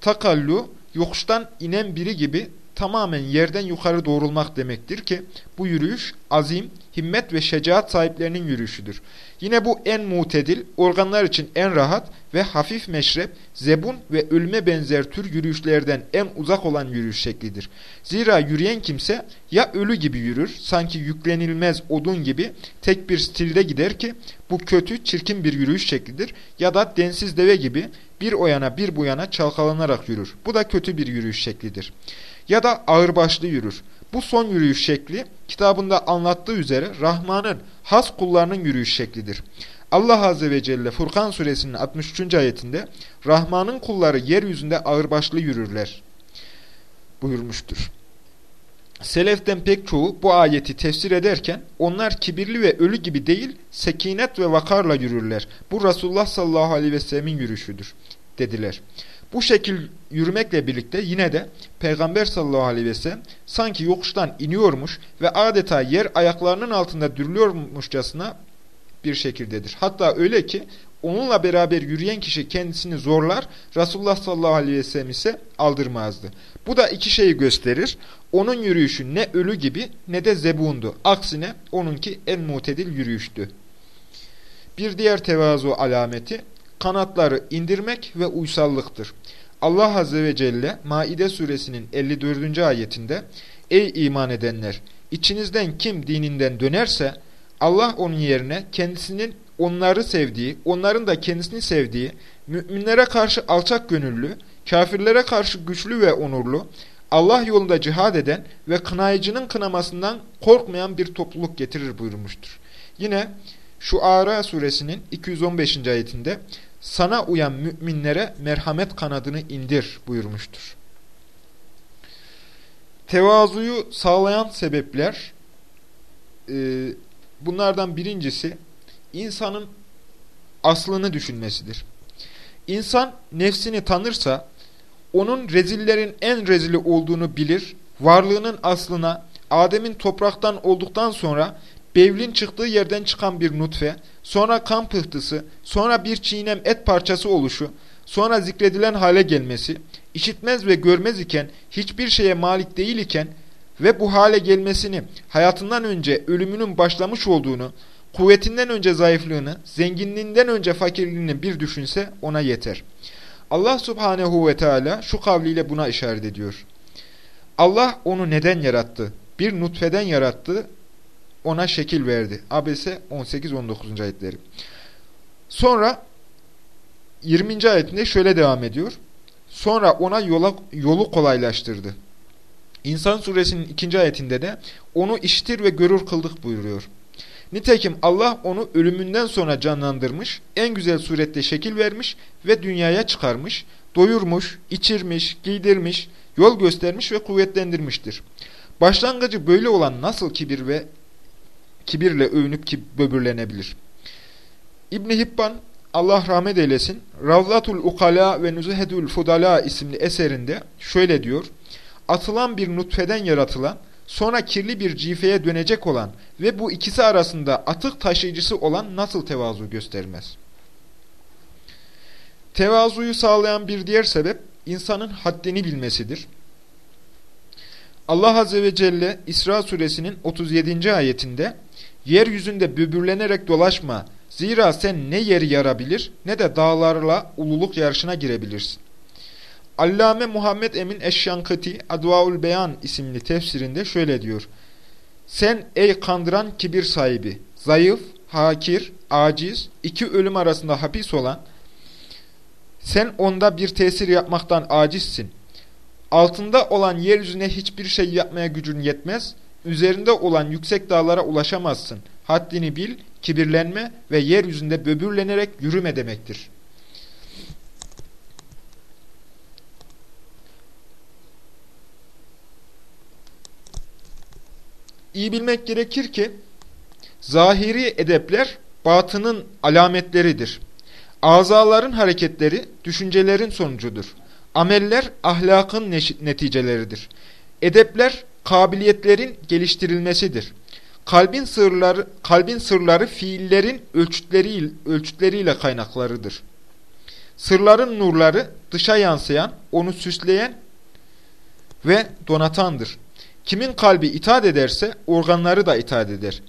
Takallu yokuştan inen biri gibi tamamen yerden yukarı doğrulmak demektir ki bu yürüyüş azim, himmet ve şecaat sahiplerinin yürüyüşüdür. Yine bu en mutedil, organlar için en rahat ve hafif meşrep, zebun ve ölüme benzer tür yürüyüşlerden en uzak olan yürüyüş şeklidir. Zira yürüyen kimse ya ölü gibi yürür, sanki yüklenilmez odun gibi tek bir stilde gider ki bu kötü, çirkin bir yürüyüş şeklidir ya da densiz deve gibi bir o yana bir bu yana çalkalanarak yürür. Bu da kötü bir yürüyüş şeklidir. Ya da ağırbaşlı yürür. Bu son yürüyüş şekli kitabında anlattığı üzere Rahman'ın has kullarının yürüyüş şeklidir. Allah Azze ve Celle Furkan suresinin 63. ayetinde Rahman'ın kulları yeryüzünde ağırbaşlı yürürler buyurmuştur. Seleften pek çoğu bu ayeti tefsir ederken onlar kibirli ve ölü gibi değil sekinet ve vakarla yürürler. Bu Resulullah sallallahu aleyhi ve sellemin yürüyüşüdür dediler. Bu şekil yürümekle birlikte yine de Peygamber sallallahu aleyhi ve sellem sanki yokuştan iniyormuş ve adeta yer ayaklarının altında dürülüyormuşçasına bir şekildedir. Hatta öyle ki onunla beraber yürüyen kişi kendisini zorlar, Resulullah sallallahu aleyhi ve sellem ise aldırmazdı. Bu da iki şeyi gösterir. Onun yürüyüşü ne ölü gibi ne de zebundu. Aksine onunki en mutedil yürüyüştü. Bir diğer tevazu alameti kanatları indirmek ve uysallıktır. Allah Azze ve Celle Maide suresinin 54. ayetinde Ey iman edenler! içinizden kim dininden dönerse Allah onun yerine kendisinin onları sevdiği, onların da kendisini sevdiği, müminlere karşı alçak gönüllü, kafirlere karşı güçlü ve onurlu, Allah yolunda cihad eden ve kınayıcının kınamasından korkmayan bir topluluk getirir buyurmuştur. Yine şu Ara suresinin 215. ayetinde sana uyan müminlere merhamet kanadını indir buyurmuştur. Tevazuyu sağlayan sebepler e, bunlardan birincisi insanın aslını düşünmesidir. İnsan nefsini tanırsa onun rezillerin en rezili olduğunu bilir, varlığının aslına Adem'in topraktan olduktan sonra Bevlin çıktığı yerden çıkan bir nutfe, sonra kan pıhtısı, sonra bir çiğnem et parçası oluşu, sonra zikredilen hale gelmesi, işitmez ve görmez iken, hiçbir şeye malik değil iken ve bu hale gelmesini hayatından önce ölümünün başlamış olduğunu, kuvvetinden önce zayıflığını, zenginliğinden önce fakirliğini bir düşünse ona yeter. Allah subhanehu ve teala şu kavliyle buna işaret ediyor. Allah onu neden yarattı? Bir nutfeden yarattı ona şekil verdi. Abese 18-19. ayetleri. Sonra 20. ayetinde şöyle devam ediyor. Sonra ona yola, yolu kolaylaştırdı. İnsan suresinin ikinci ayetinde de onu işitir ve görür kıldık buyuruyor. Nitekim Allah onu ölümünden sonra canlandırmış, en güzel surette şekil vermiş ve dünyaya çıkarmış, doyurmuş, içirmiş, giydirmiş, yol göstermiş ve kuvvetlendirmiştir. Başlangıcı böyle olan nasıl kibir ve kibirle övünüp ki böbürlenebilir? İbn Hibban Allah rahmet eylesin Ravzatul Ukala ve Nüzuhedül Fudala isimli eserinde şöyle diyor. Atılan bir nutfeden yaratılan, sonra kirli bir cifeye dönecek olan ve bu ikisi arasında atık taşıyıcısı olan nasıl tevazu göstermez? Tevazuyu sağlayan bir diğer sebep insanın haddini bilmesidir. Allah Azze ve Celle İsra suresinin 37. ayetinde Yeryüzünde böbürlenerek dolaşma, zira sen ne yeri yarabilir ne de dağlarla ululuk yarışına girebilirsin. Allame Muhammed Emin Eşşankıti Advaul Beyan isimli tefsirinde şöyle diyor. Sen ey kandıran kibir sahibi, zayıf, hakir, aciz, iki ölüm arasında hapis olan, sen onda bir tesir yapmaktan acizsin. Altında olan yeryüzüne hiçbir şey yapmaya gücün yetmez, üzerinde olan yüksek dağlara ulaşamazsın. Haddini bil, kibirlenme ve yeryüzünde böbürlenerek yürüme demektir. İyi bilmek gerekir ki, zahiri edepler batının alametleridir. Azaların hareketleri düşüncelerin sonucudur. Ameller ahlakın neticeleridir. Edepler kabiliyetlerin geliştirilmesidir. Kalbin sırları, kalbin sırları fiillerin ölçütleri, ölçütleriyle kaynaklarıdır. Sırların nurları dışa yansıyan, onu süsleyen ve donatandır. Kimin kalbi itaat ederse organları da itaat eder.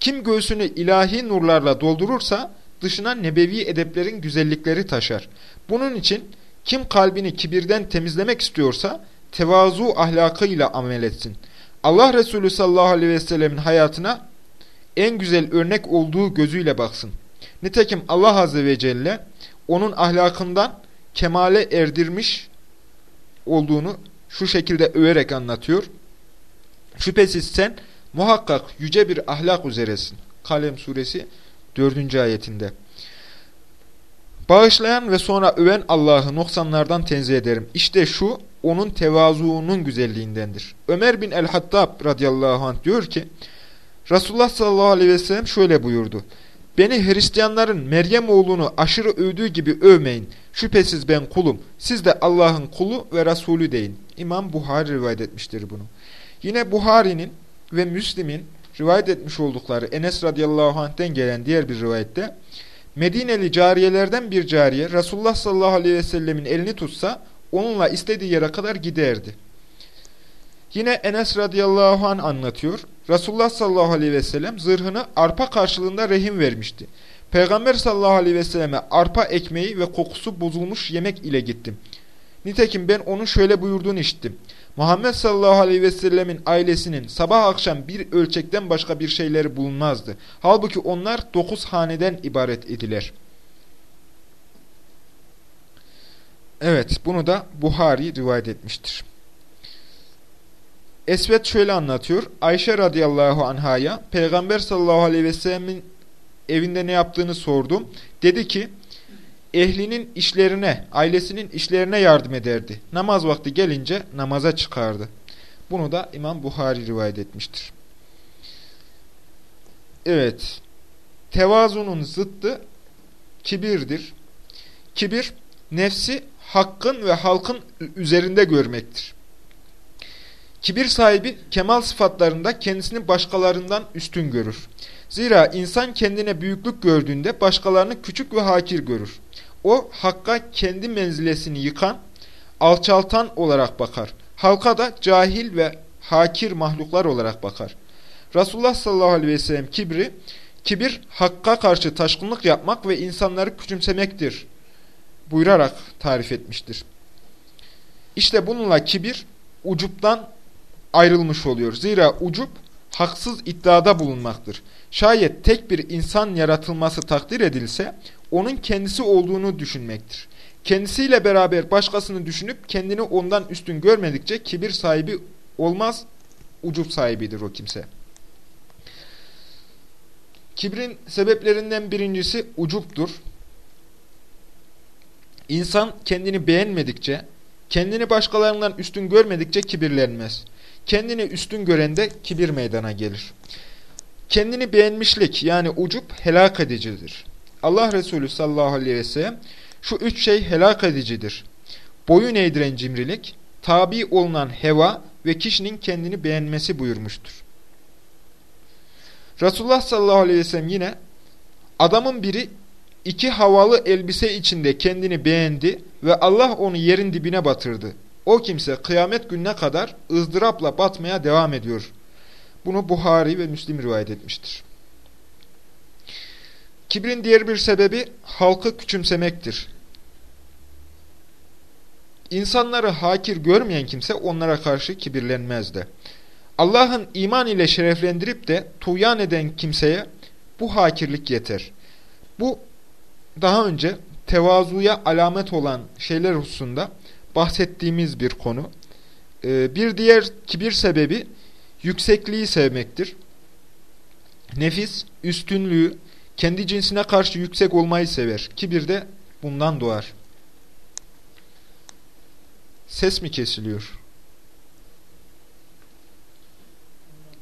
Kim göğsünü ilahi nurlarla doldurursa dışına nebevi edeplerin güzellikleri taşar. Bunun için kim kalbini kibirden temizlemek istiyorsa tevazu ahlakıyla amel etsin. Allah Resulü sallallahu aleyhi ve sellemin hayatına en güzel örnek olduğu gözüyle baksın. Nitekim Allah azze ve celle onun ahlakından kemale erdirmiş olduğunu şu şekilde överek anlatıyor. Şüphesiz sen muhakkak yüce bir ahlak üzeresin. Kalem suresi 4. ayetinde. Bağışlayan ve öven öven Allah'ı noksanlardan tenzih ederim. İşte şu onun tevazuunun güzelliğindendir. Ömer bin el-Hattab radıyallahu anh diyor ki Resulullah sallallahu aleyhi ve sellem şöyle buyurdu. Beni Hristiyanların Meryem oğlunu aşırı övdüğü gibi övmeyin. Şüphesiz ben kulum. Siz de Allah'ın kulu ve Resulü deyin. İmam Buhari rivayet etmiştir bunu. Yine Buhari'nin ve Müslim'in rivayet etmiş oldukları Enes radıyallahu anh'ten gelen diğer bir rivayette Medineli cariyelerden bir cariye Resulullah sallallahu aleyhi ve sellemin elini tutsa onunla istediği yere kadar giderdi. Yine Enes radıyallahu an anlatıyor. Resulullah sallallahu aleyhi ve sellem zırhını arpa karşılığında rehim vermişti. Peygamber sallallahu aleyhi ve selleme arpa ekmeği ve kokusu bozulmuş yemek ile gittim. Nitekim ben onun şöyle buyurduğunu işittim. Muhammed sallallahu aleyhi ve sellemin ailesinin sabah akşam bir ölçekten başka bir şeyleri bulunmazdı. Halbuki onlar dokuz haneden ibaret idiler. Evet bunu da Buhari rivayet etmiştir. Esvet şöyle anlatıyor. Ayşe radıyallahu anhaya Peygamber sallallahu aleyhi ve sellemin evinde ne yaptığını sordum. Dedi ki ehlinin işlerine, ailesinin işlerine yardım ederdi. Namaz vakti gelince namaza çıkardı. Bunu da İmam Buhari rivayet etmiştir. Evet, tevazunun zıttı kibirdir. Kibir, nefsi hakkın ve halkın üzerinde görmektir. Kibir sahibi kemal sıfatlarında kendisini başkalarından üstün görür. Zira insan kendine büyüklük gördüğünde başkalarını küçük ve hakir görür. O hakka kendi menzilesini yıkan, alçaltan olarak bakar. Halka da cahil ve hakir mahluklar olarak bakar. Resulullah sallallahu aleyhi ve sellem kibri, kibir hakka karşı taşkınlık yapmak ve insanları küçümsemektir buyurarak tarif etmiştir. İşte bununla kibir ucuptan ayrılmış oluyor. Zira ucup haksız iddiada bulunmaktır. Şayet tek bir insan yaratılması takdir edilse onun kendisi olduğunu düşünmektir. Kendisiyle beraber başkasını düşünüp kendini ondan üstün görmedikçe kibir sahibi olmaz, ucup sahibidir o kimse. Kibrin sebeplerinden birincisi ucuptur. İnsan kendini beğenmedikçe, kendini başkalarından üstün görmedikçe kibirlenmez. Kendini üstün görende kibir meydana gelir. Kendini beğenmişlik yani ucup helak edicidir. Allah Resulü sallallahu aleyhi ve sellem şu üç şey helak edicidir. Boyun eğdiren cimrilik, tabi olunan heva ve kişinin kendini beğenmesi buyurmuştur. Resulullah sallallahu aleyhi ve sellem yine adamın biri iki havalı elbise içinde kendini beğendi ve Allah onu yerin dibine batırdı. O kimse kıyamet gününe kadar ızdırapla batmaya devam ediyor. Bunu Buhari ve Müslim rivayet etmiştir. Kibrin diğer bir sebebi halkı küçümsemektir. İnsanları hakir görmeyen kimse onlara karşı kibirlenmez de. Allah'ın iman ile şereflendirip de tuyan eden kimseye bu hakirlik yeter. Bu daha önce tevazuya alamet olan şeyler hususunda bahsettiğimiz bir konu. Ee, bir diğer kibir sebebi yüksekliği sevmektir. Nefis, üstünlüğü, kendi cinsine karşı yüksek olmayı sever. Kibir de bundan doğar. Ses mi kesiliyor?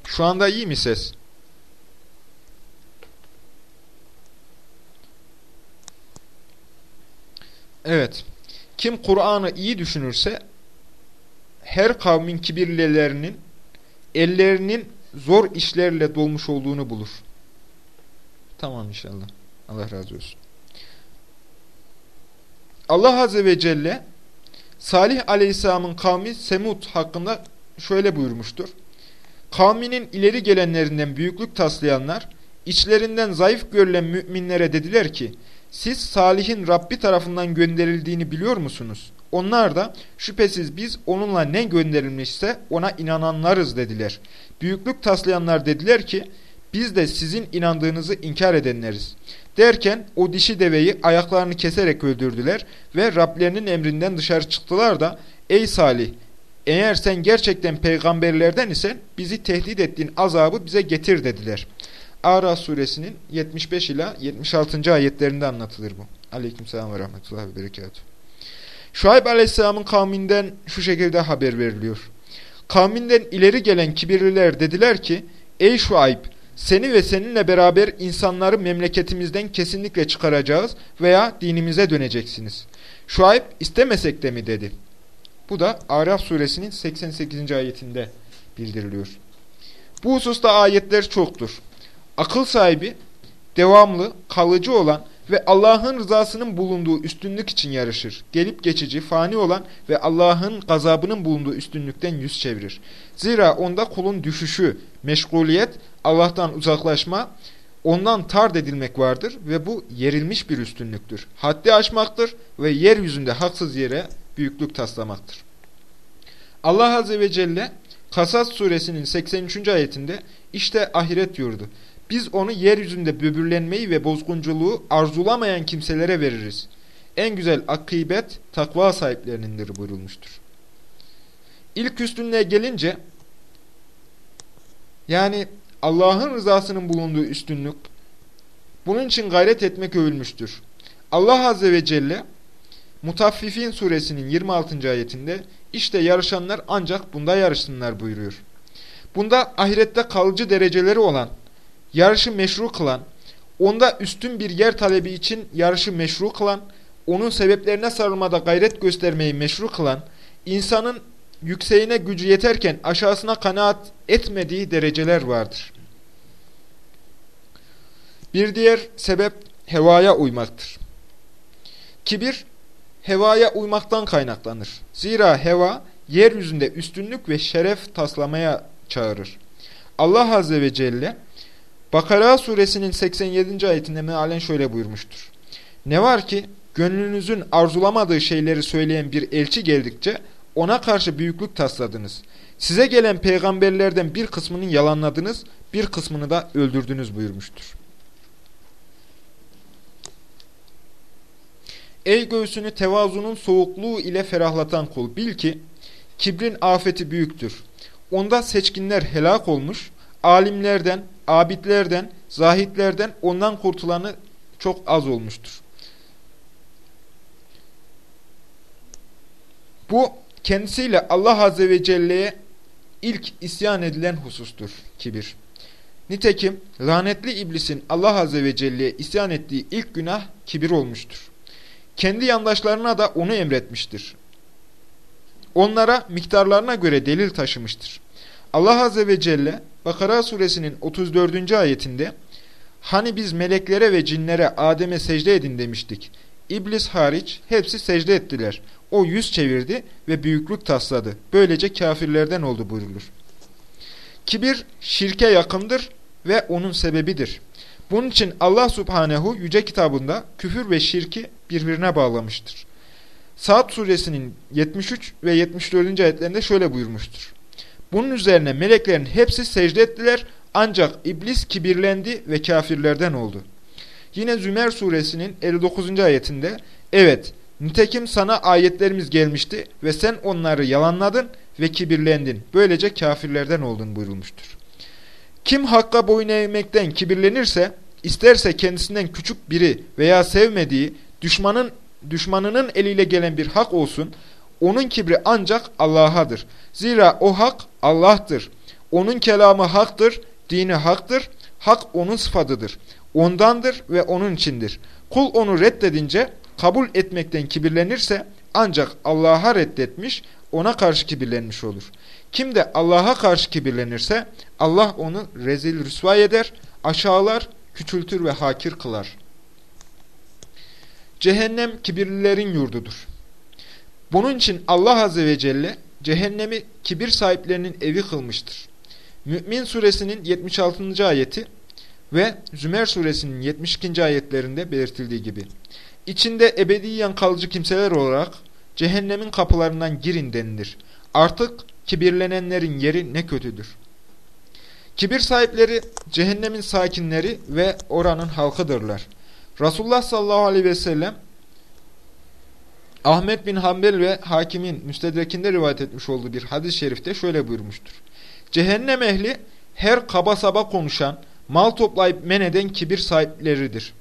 Şu anda iyi mi ses? Evet. Kim Kur'an'ı iyi düşünürse her kavmin kibirlilerinin ellerinin zor işlerle dolmuş olduğunu bulur. Tamam inşallah. Allah razı olsun. Allah Azze ve Celle Salih Aleyhisselam'ın kavmi Semud hakkında şöyle buyurmuştur. Kavminin ileri gelenlerinden büyüklük taslayanlar, içlerinden zayıf görülen müminlere dediler ki, siz Salih'in Rabbi tarafından gönderildiğini biliyor musunuz? Onlar da şüphesiz biz onunla ne gönderilmişse ona inananlarız dediler. Büyüklük taslayanlar dediler ki, biz de sizin inandığınızı inkar edenleriz. Derken o dişi deveyi ayaklarını keserek öldürdüler ve Rablerinin emrinden dışarı çıktılar da, ey Salih eğer sen gerçekten peygamberlerden isen bizi tehdit ettiğin azabı bize getir dediler. Araf suresinin 75 ila 76. ayetlerinde anlatılır bu. Aleykümselam ve rahmetullah ve berekatuhu. Şuayb aleyhisselamın kavminden şu şekilde haber veriliyor. Kavminden ileri gelen kibirliler dediler ki, Ey Şuayb seni ve seninle beraber insanları memleketimizden kesinlikle çıkaracağız veya dinimize döneceksiniz. Şuayb istemesek de mi dedi. Bu da Araf suresinin 88. ayetinde bildiriliyor. Bu hususta ayetler çoktur. Akıl sahibi, devamlı, kalıcı olan ve Allah'ın rızasının bulunduğu üstünlük için yarışır. Gelip geçici, fani olan ve Allah'ın gazabının bulunduğu üstünlükten yüz çevirir. Zira onda kulun düşüşü, meşguliyet, Allah'tan uzaklaşma, ondan tard edilmek vardır ve bu yerilmiş bir üstünlüktür. Haddi aşmaktır ve yeryüzünde haksız yere büyüklük taslamaktır. Allah Azze ve Celle Kasas suresinin 83. ayetinde işte ahiret yurdu. Biz onu yeryüzünde böbürlenmeyi ve bozgunculuğu arzulamayan kimselere veririz. En güzel akibet takva sahiplerinindir buyurulmuştur. İlk üstünlüğe gelince yani Allah'ın rızasının bulunduğu üstünlük bunun için gayret etmek övülmüştür. Allah Azze ve Celle Mutaffifin suresinin 26. ayetinde işte yarışanlar ancak bunda yarışsınlar buyuruyor. Bunda ahirette kalıcı dereceleri olan, yarışı meşru kılan, onda üstün bir yer talebi için yarışı meşru kılan, onun sebeplerine sarılmada gayret göstermeyi meşru kılan, insanın yükseğine gücü yeterken aşağısına kanaat etmediği dereceler vardır. Bir diğer sebep hevaya uymaktır. Kibir hevaya uymaktan kaynaklanır. Zira heva yeryüzünde üstünlük ve şeref taslamaya çağırır. Allah Azze ve Celle Bakara suresinin 87. ayetinde mealen şöyle buyurmuştur. Ne var ki gönlünüzün arzulamadığı şeyleri söyleyen bir elçi geldikçe ona karşı büyüklük tasladınız. Size gelen peygamberlerden bir kısmını yalanladınız, bir kısmını da öldürdünüz buyurmuştur. Ey göğsünü tevazunun soğukluğu ile ferahlatan kul bil ki kibrin afeti büyüktür. Onda seçkinler helak olmuş, alimlerden, abidlerden, zahitlerden ondan kurtulanı çok az olmuştur. Bu kendisiyle Allah Azze ve Celle'ye ilk isyan edilen husustur kibir. Nitekim lanetli iblisin Allah Azze ve Celle'ye isyan ettiği ilk günah kibir olmuştur. Kendi yandaşlarına da onu emretmiştir. Onlara miktarlarına göre delil taşımıştır. Allah Azze ve Celle Bakara suresinin 34. ayetinde Hani biz meleklere ve cinlere Adem'e secde edin demiştik. İblis hariç hepsi secde ettiler. O yüz çevirdi ve büyüklük tasladı. Böylece kafirlerden oldu buyrulur. Kibir şirke yakındır ve onun sebebidir. Bunun için Allah subhanehu yüce kitabında küfür ve şirki birbirine bağlamıştır. Saat suresinin 73 ve 74. ayetlerinde şöyle buyurmuştur. Bunun üzerine meleklerin hepsi secde ettiler ancak iblis kibirlendi ve kafirlerden oldu. Yine Zümer suresinin 59. ayetinde evet nitekim sana ayetlerimiz gelmişti ve sen onları yalanladın ve kibirlendin. Böylece kafirlerden oldun buyurulmuştur. Kim hakka boyun eğmekten kibirlenirse, isterse kendisinden küçük biri veya sevmediği düşmanın düşmanının eliyle gelen bir hak olsun, onun kibri ancak Allah'adır. Zira o hak Allah'tır. Onun kelamı haktır, dini haktır, hak onun sıfatıdır. Ondandır ve onun içindir. Kul onu reddedince kabul etmekten kibirlenirse ancak Allah'a reddetmiş, ona karşı kibirlenmiş olur. Kim de Allah'a karşı kibirlenirse Allah onu rezil rüsvay eder, aşağılar, küçültür ve hakir kılar. Cehennem kibirlilerin yurdudur. Bunun için Allah Azze ve Celle cehennemi kibir sahiplerinin evi kılmıştır. Mü'min suresinin 76. ayeti ve Zümer suresinin 72. ayetlerinde belirtildiği gibi. İçinde ebediyen kalıcı kimseler olarak cehennemin kapılarından girin denilir. Artık kibirlenenlerin yeri ne kötüdür. Kibir sahipleri cehennemin sakinleri ve oranın halkıdırlar. Resulullah sallallahu aleyhi ve sellem Ahmet bin Hanbel ve Hakim'in müstedrekinde rivayet etmiş olduğu bir hadis-i şerifte şöyle buyurmuştur. Cehennem ehli her kaba saba konuşan, mal toplayıp men eden kibir sahipleridir.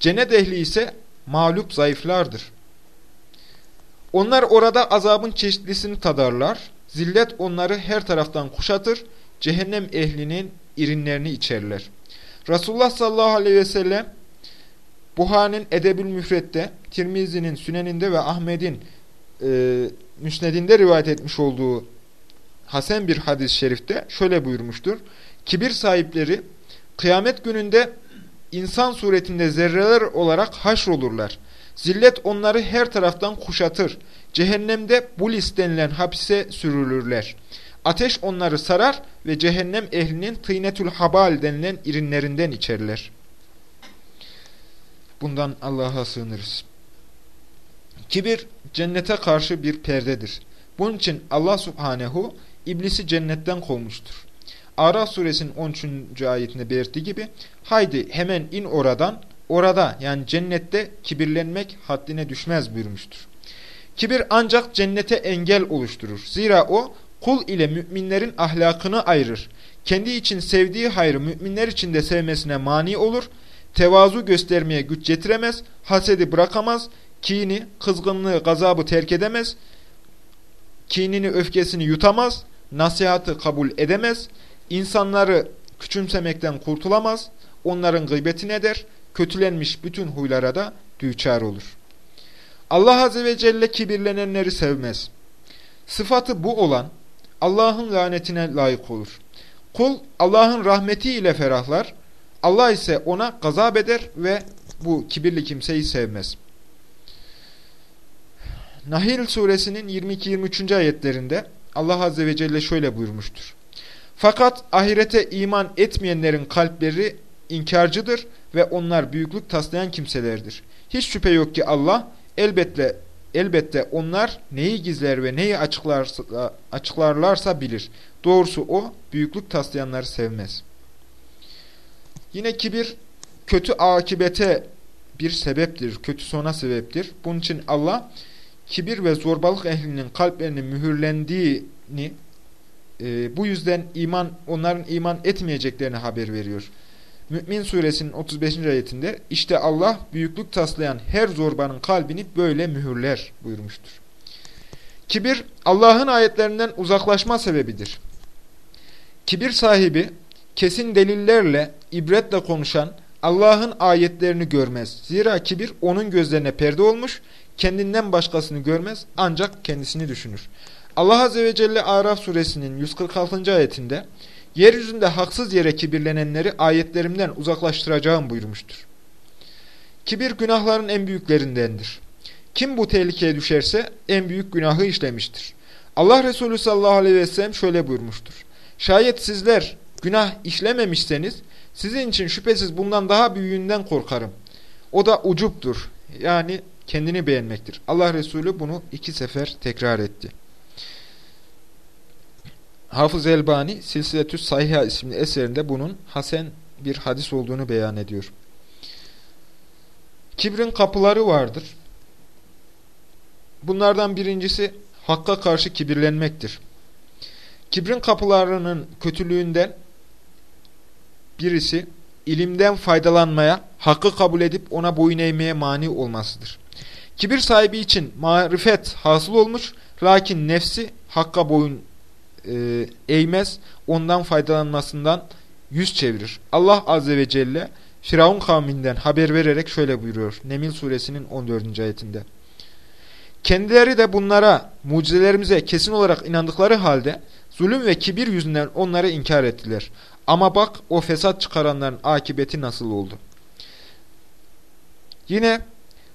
Cennet ehli ise mağlup zayıflardır. Onlar orada azabın çeşitlisini tadarlar. Zillet onları her taraftan kuşatır. Cehennem ehlinin irinlerini içerler. Resulullah sallallahu aleyhi ve sellem Buhari'nin Edebül Müfret'te, Tirmizi'nin Süneninde ve Ahmet'in e, Müsned'inde rivayet etmiş olduğu Hasen bir hadis-i şerifte şöyle buyurmuştur. Kibir sahipleri kıyamet gününde insan suretinde zerreler olarak haşrolurlar. Zillet onları her taraftan kuşatır. Cehennemde bulis denilen hapise sürülürler. Ateş onları sarar ve cehennem ehlinin tıynetül habal denilen irinlerinden içerler. Bundan Allah'a sığınırız. Kibir cennete karşı bir perdedir. Bunun için Allah subhanehu iblisi cennetten kovmuştur. Araf suresinin 13. ayetinde belirttiği gibi haydi hemen in oradan orada yani cennette kibirlenmek haddine düşmez buyurmuştur. Kibir ancak cennete engel oluşturur. Zira o kul ile müminlerin ahlakını ayırır. Kendi için sevdiği hayrı müminler için de sevmesine mani olur. Tevazu göstermeye güç getiremez, hasedi bırakamaz, kini, kızgınlığı, gazabı terk edemez, kinini, öfkesini yutamaz, nasihatı kabul edemez, insanları küçümsemekten kurtulamaz, onların gıybetini eder, kötülenmiş bütün huylara da düçar olur. Allah Azze ve Celle kibirlenenleri sevmez. Sıfatı bu olan Allah'ın lanetine layık olur. Kul Allah'ın rahmeti ile ferahlar, Allah ise ona gazap eder ve bu kibirli kimseyi sevmez. Nahil suresinin 22-23. ayetlerinde Allah Azze ve Celle şöyle buyurmuştur. Fakat ahirete iman etmeyenlerin kalpleri inkarcıdır ve onlar büyüklük taslayan kimselerdir. Hiç şüphe yok ki Allah elbette elbette onlar neyi gizler ve neyi açıklarsa, açıklarlarsa bilir. Doğrusu o büyüklük taslayanları sevmez. Yine kibir kötü akibete bir sebeptir, kötü sona sebeptir. Bunun için Allah kibir ve zorbalık ehlinin kalplerinin mühürlendiğini, e, bu yüzden iman onların iman etmeyeceklerini haber veriyor. Mü'min suresinin 35. ayetinde işte Allah büyüklük taslayan her zorbanın kalbini böyle mühürler buyurmuştur. Kibir Allah'ın ayetlerinden uzaklaşma sebebidir. Kibir sahibi kesin delillerle, ibretle konuşan Allah'ın ayetlerini görmez. Zira kibir onun gözlerine perde olmuş, kendinden başkasını görmez ancak kendisini düşünür. Allah Azze ve Celle Araf suresinin 146. ayetinde yeryüzünde haksız yere kibirlenenleri ayetlerimden uzaklaştıracağım buyurmuştur. Kibir günahların en büyüklerindendir. Kim bu tehlikeye düşerse en büyük günahı işlemiştir. Allah Resulü sallallahu aleyhi ve sellem şöyle buyurmuştur. Şayet sizler günah işlememişseniz sizin için şüphesiz bundan daha büyüğünden korkarım. O da ucuptur. Yani kendini beğenmektir. Allah Resulü bunu iki sefer tekrar etti. Hafız Elbani Silsiletü Sahiha isimli eserinde bunun hasen bir hadis olduğunu beyan ediyor. Kibrin kapıları vardır. Bunlardan birincisi hakka karşı kibirlenmektir. Kibrin kapılarının kötülüğünden birisi ilimden faydalanmaya, hakkı kabul edip ona boyun eğmeye mani olmasıdır. Kibir sahibi için marifet hasıl olmuş, lakin nefsi hakka boyun e, eğmez, ondan faydalanmasından yüz çevirir. Allah Azze ve Celle Firavun kavminden haber vererek şöyle buyuruyor. Nemil suresinin 14. ayetinde. Kendileri de bunlara, mucizelerimize kesin olarak inandıkları halde zulüm ve kibir yüzünden onları inkar ettiler. Ama bak o fesat çıkaranların akıbeti nasıl oldu. Yine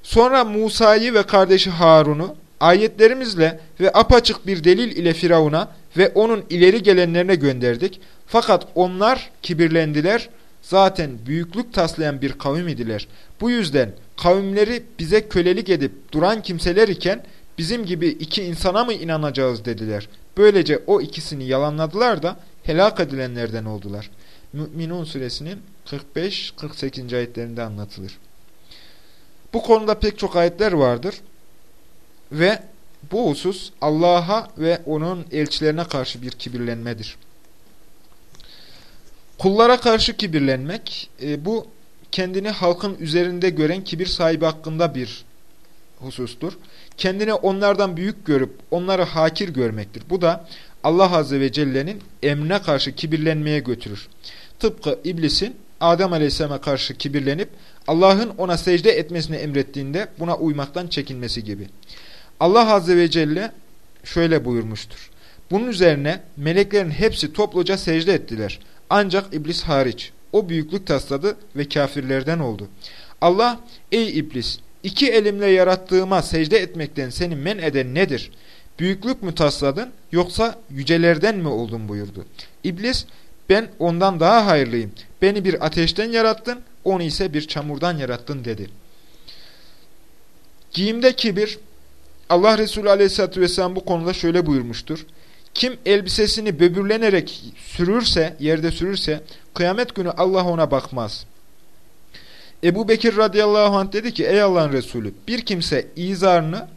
sonra Musa'yı ve kardeşi Harun'u ayetlerimizle ve apaçık bir delil ile Firavun'a ve onun ileri gelenlerine gönderdik. Fakat onlar kibirlendiler. Zaten büyüklük taslayan bir kavim idiler. Bu yüzden kavimleri bize kölelik edip duran kimseler iken bizim gibi iki insana mı inanacağız dediler. Böylece o ikisini yalanladılar da helak edilenlerden oldular. Mü'minun suresinin 45-48. ayetlerinde anlatılır. Bu konuda pek çok ayetler vardır. Ve bu husus Allah'a ve onun elçilerine karşı bir kibirlenmedir. Kullara karşı kibirlenmek, e, bu kendini halkın üzerinde gören kibir sahibi hakkında bir husustur. Kendini onlardan büyük görüp onları hakir görmektir. Bu da Allah Azze ve Celle'nin emrine karşı kibirlenmeye götürür. Tıpkı iblisin Adem Aleyhisselam'a karşı kibirlenip Allah'ın ona secde etmesini emrettiğinde buna uymaktan çekinmesi gibi. Allah Azze ve Celle şöyle buyurmuştur. Bunun üzerine meleklerin hepsi topluca secde ettiler. Ancak iblis hariç. O büyüklük tasladı ve kafirlerden oldu. Allah, ey iblis, iki elimle yarattığıma secde etmekten seni men eden nedir? Büyüklük mü tasladın yoksa yücelerden mi oldun buyurdu. İblis, ben ondan daha hayırlıyım. Beni bir ateşten yarattın, onu ise bir çamurdan yarattın dedi. Giyimde kibir, Allah Resulü Aleyhisselatü Vesselam bu konuda şöyle buyurmuştur. Kim elbisesini böbürlenerek sürürse, yerde sürürse, kıyamet günü Allah ona bakmaz. Ebu Bekir radıyallahu anh dedi ki, ey Allah'ın Resulü, bir kimse izarını,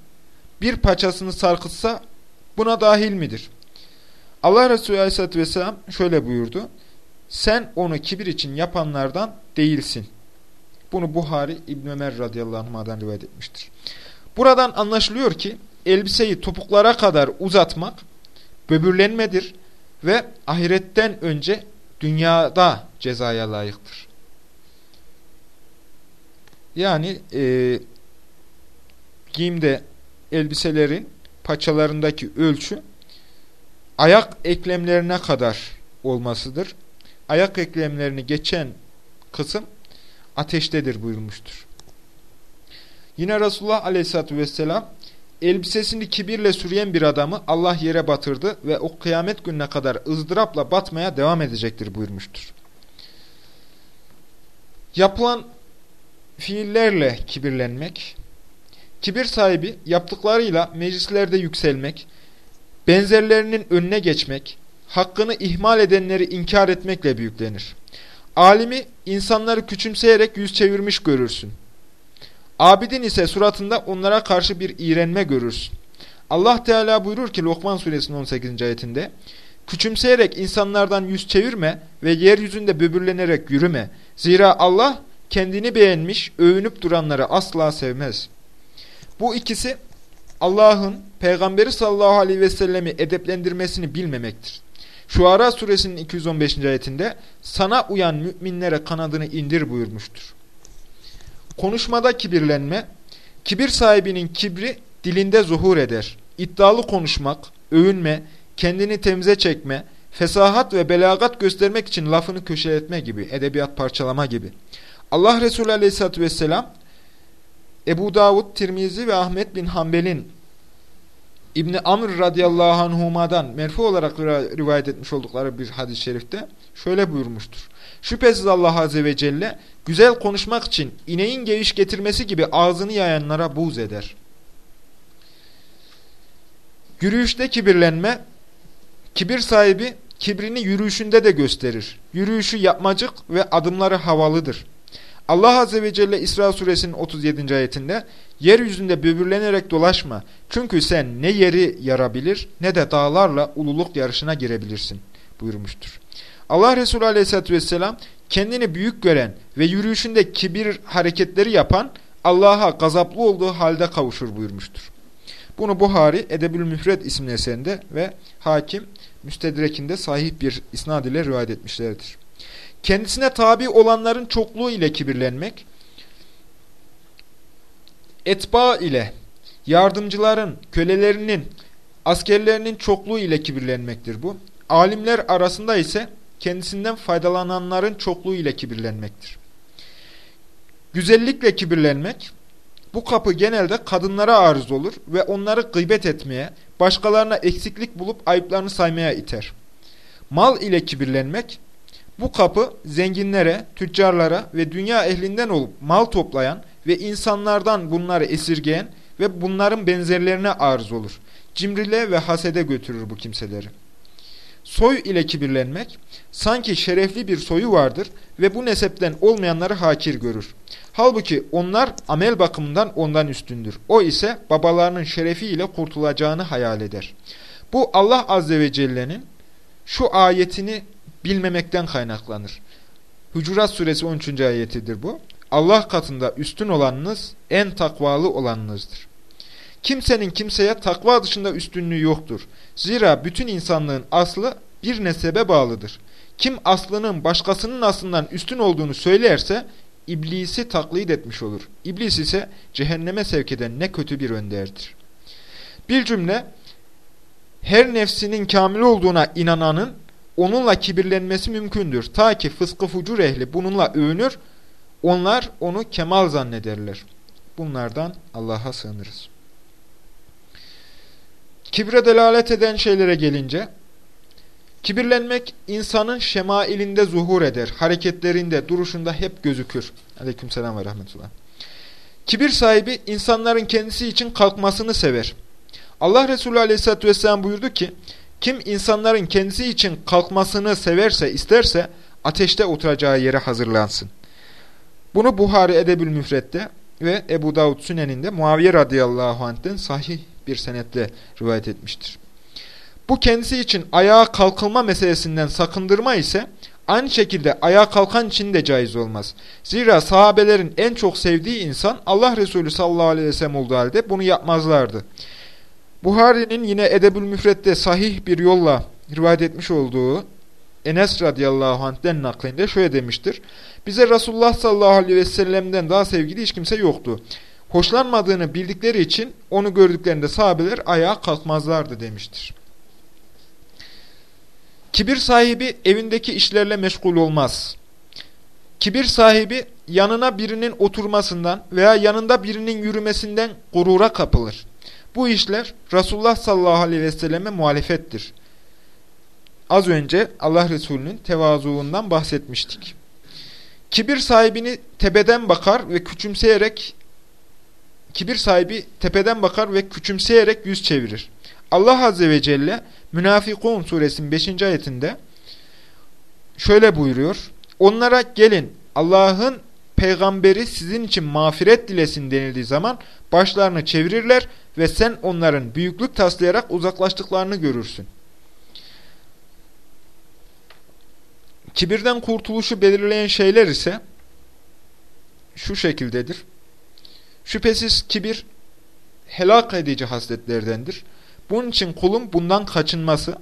bir paçasını sarkıtsa buna dahil midir? Allah Resulü aleyhissalatü vesselam şöyle buyurdu. Sen onu kibir için yapanlardan değilsin. Bunu Buhari İbn Ömer radıyallahu anh'dan rivayet etmiştir. Buradan anlaşılıyor ki elbiseyi topuklara kadar uzatmak böbürlenmedir ve ahiretten önce dünyada cezaya layıktır. Yani e, giyimde elbiselerin paçalarındaki ölçü ayak eklemlerine kadar olmasıdır. Ayak eklemlerini geçen kısım ateştedir buyurmuştur. Yine Resulullah aleyhissalatü vesselam elbisesini kibirle sürüyen bir adamı Allah yere batırdı ve o kıyamet gününe kadar ızdırapla batmaya devam edecektir buyurmuştur. Yapılan fiillerle kibirlenmek, kibir sahibi yaptıklarıyla meclislerde yükselmek, benzerlerinin önüne geçmek, hakkını ihmal edenleri inkar etmekle büyüklenir. Alimi insanları küçümseyerek yüz çevirmiş görürsün.
Abidin ise suratında onlara karşı bir iğrenme görürsün. Allah Teala buyurur ki Lokman suresinin 18. ayetinde Küçümseyerek insanlardan yüz çevirme ve yeryüzünde böbürlenerek yürüme. Zira Allah kendini beğenmiş, övünüp duranları asla sevmez. Bu ikisi Allah'ın Peygamberi sallallahu aleyhi ve sellemi edeplendirmesini bilmemektir. Şuara suresinin 215. ayetinde sana uyan müminlere kanadını indir buyurmuştur. Konuşmada kibirlenme, kibir sahibinin kibri dilinde zuhur eder. İddialı konuşmak, övünme, kendini temize çekme, fesahat ve belagat göstermek için lafını köşeletme gibi, edebiyat parçalama gibi. Allah Resulü Aleyhisselatü Vesselam, Ebu Davud, Tirmizi ve Ahmet bin Hanbel'in İbni Amr radıyallahu anhuma'dan merfu olarak rivayet etmiş oldukları bir hadis-i şerifte şöyle buyurmuştur. Şüphesiz Allah Azze ve Celle güzel konuşmak için ineğin geviş getirmesi gibi ağzını yayanlara buğz eder. Yürüyüşte kibirlenme, kibir sahibi kibrini yürüyüşünde de gösterir. Yürüyüşü yapmacık ve adımları havalıdır. Allah Azze ve Celle İsra suresinin 37. ayetinde yeryüzünde böbürlenerek dolaşma çünkü sen ne yeri yarabilir ne de dağlarla ululuk yarışına girebilirsin buyurmuştur. Allah Resulü Aleyhisselatü vesselam kendini büyük gören ve yürüyüşünde kibir hareketleri yapan Allah'a gazaplı olduğu halde kavuşur buyurmuştur. Bunu Buhari Edebül Müfred isimli eserinde ve Hakim Müstedrek'inde sahih bir isnad ile rivayet etmişlerdir. Kendisine tabi olanların çokluğu ile kibirlenmek, etba ile, yardımcıların, kölelerinin, askerlerinin çokluğu ile kibirlenmektir bu. Alimler arasında ise kendisinden faydalananların çokluğu ile kibirlenmektir. Güzellikle kibirlenmek, bu kapı genelde kadınlara arız olur ve onları gıybet etmeye, başkalarına eksiklik bulup ayıplarını saymaya iter. Mal ile kibirlenmek, bu kapı zenginlere, tüccarlara ve dünya ehlinden olup mal toplayan ve insanlardan bunları esirgeyen ve bunların benzerlerine arız olur. Cimrile ve hasede götürür bu kimseleri. Soy ile kibirlenmek, sanki şerefli bir soyu vardır ve bu nesepten olmayanları hakir görür. Halbuki onlar amel bakımından ondan üstündür. O ise babalarının şerefiyle kurtulacağını hayal eder. Bu Allah Azze ve Celle'nin şu ayetini bilmemekten kaynaklanır. Hucurat suresi 13. ayetidir bu. Allah katında üstün olanınız en takvalı olanınızdır. Kimsenin kimseye takva dışında üstünlüğü yoktur. Zira bütün insanlığın aslı bir nesebe bağlıdır. Kim aslının başkasının aslından üstün olduğunu söylerse iblisi taklit etmiş olur. İblis ise cehenneme sevk eden ne kötü bir önderdir. Bir cümle, her nefsinin kamil olduğuna inananın onunla kibirlenmesi mümkündür. Ta ki fıskı fucur ehli bununla övünür, onlar onu kemal zannederler. Bunlardan Allah'a sığınırız. Kibre delalet eden şeylere gelince, Kibirlenmek insanın şemailinde zuhur eder. Hareketlerinde, duruşunda hep gözükür. Aleykümselam ve rahmetullah. Kibir sahibi insanların kendisi için kalkmasını sever. Allah Resulü aleyhissalatü vesselam buyurdu ki, kim insanların kendisi için kalkmasını severse, isterse ateşte oturacağı yere hazırlansın. Bunu Buhari Edebül Müfret'te ve Ebu Davud Sünen'inde Muaviye radıyallahu anh'ten sahih bir senetle rivayet etmiştir. Bu kendisi için ayağa kalkılma meselesinden sakındırma ise aynı şekilde ayağa kalkan için de caiz olmaz. Zira sahabelerin en çok sevdiği insan Allah Resulü sallallahu aleyhi ve sellem olduğu halde bunu yapmazlardı. Buhari'nin yine Edebül Müfret'te sahih bir yolla rivayet etmiş olduğu Enes radıyallahu anh'den naklinde şöyle demiştir. Bize Resulullah sallallahu aleyhi ve sellem'den daha sevgili hiç kimse yoktu. Hoşlanmadığını bildikleri için onu gördüklerinde sahabeler ayağa kalkmazlardı demiştir. Kibir sahibi evindeki işlerle meşgul olmaz. Kibir sahibi yanına birinin oturmasından veya yanında birinin yürümesinden gurura kapılır. Bu işler Resulullah sallallahu aleyhi ve selleme muhalefettir. Az önce Allah Resulü'nün tevazuundan bahsetmiştik. Kibir sahibini tepeden bakar ve küçümseyerek kibir sahibi tepeden bakar ve küçümseyerek yüz çevirir. Allah Azze ve Celle Münafikun suresinin 5. ayetinde şöyle buyuruyor. Onlara gelin Allah'ın peygamberi sizin için mağfiret dilesin denildiği zaman başlarını çevirirler ve sen onların büyüklük taslayarak uzaklaştıklarını görürsün. Kibirden kurtuluşu belirleyen şeyler ise şu şekildedir. Şüphesiz kibir helak edici hasletlerdendir. Bunun için kulun bundan kaçınması,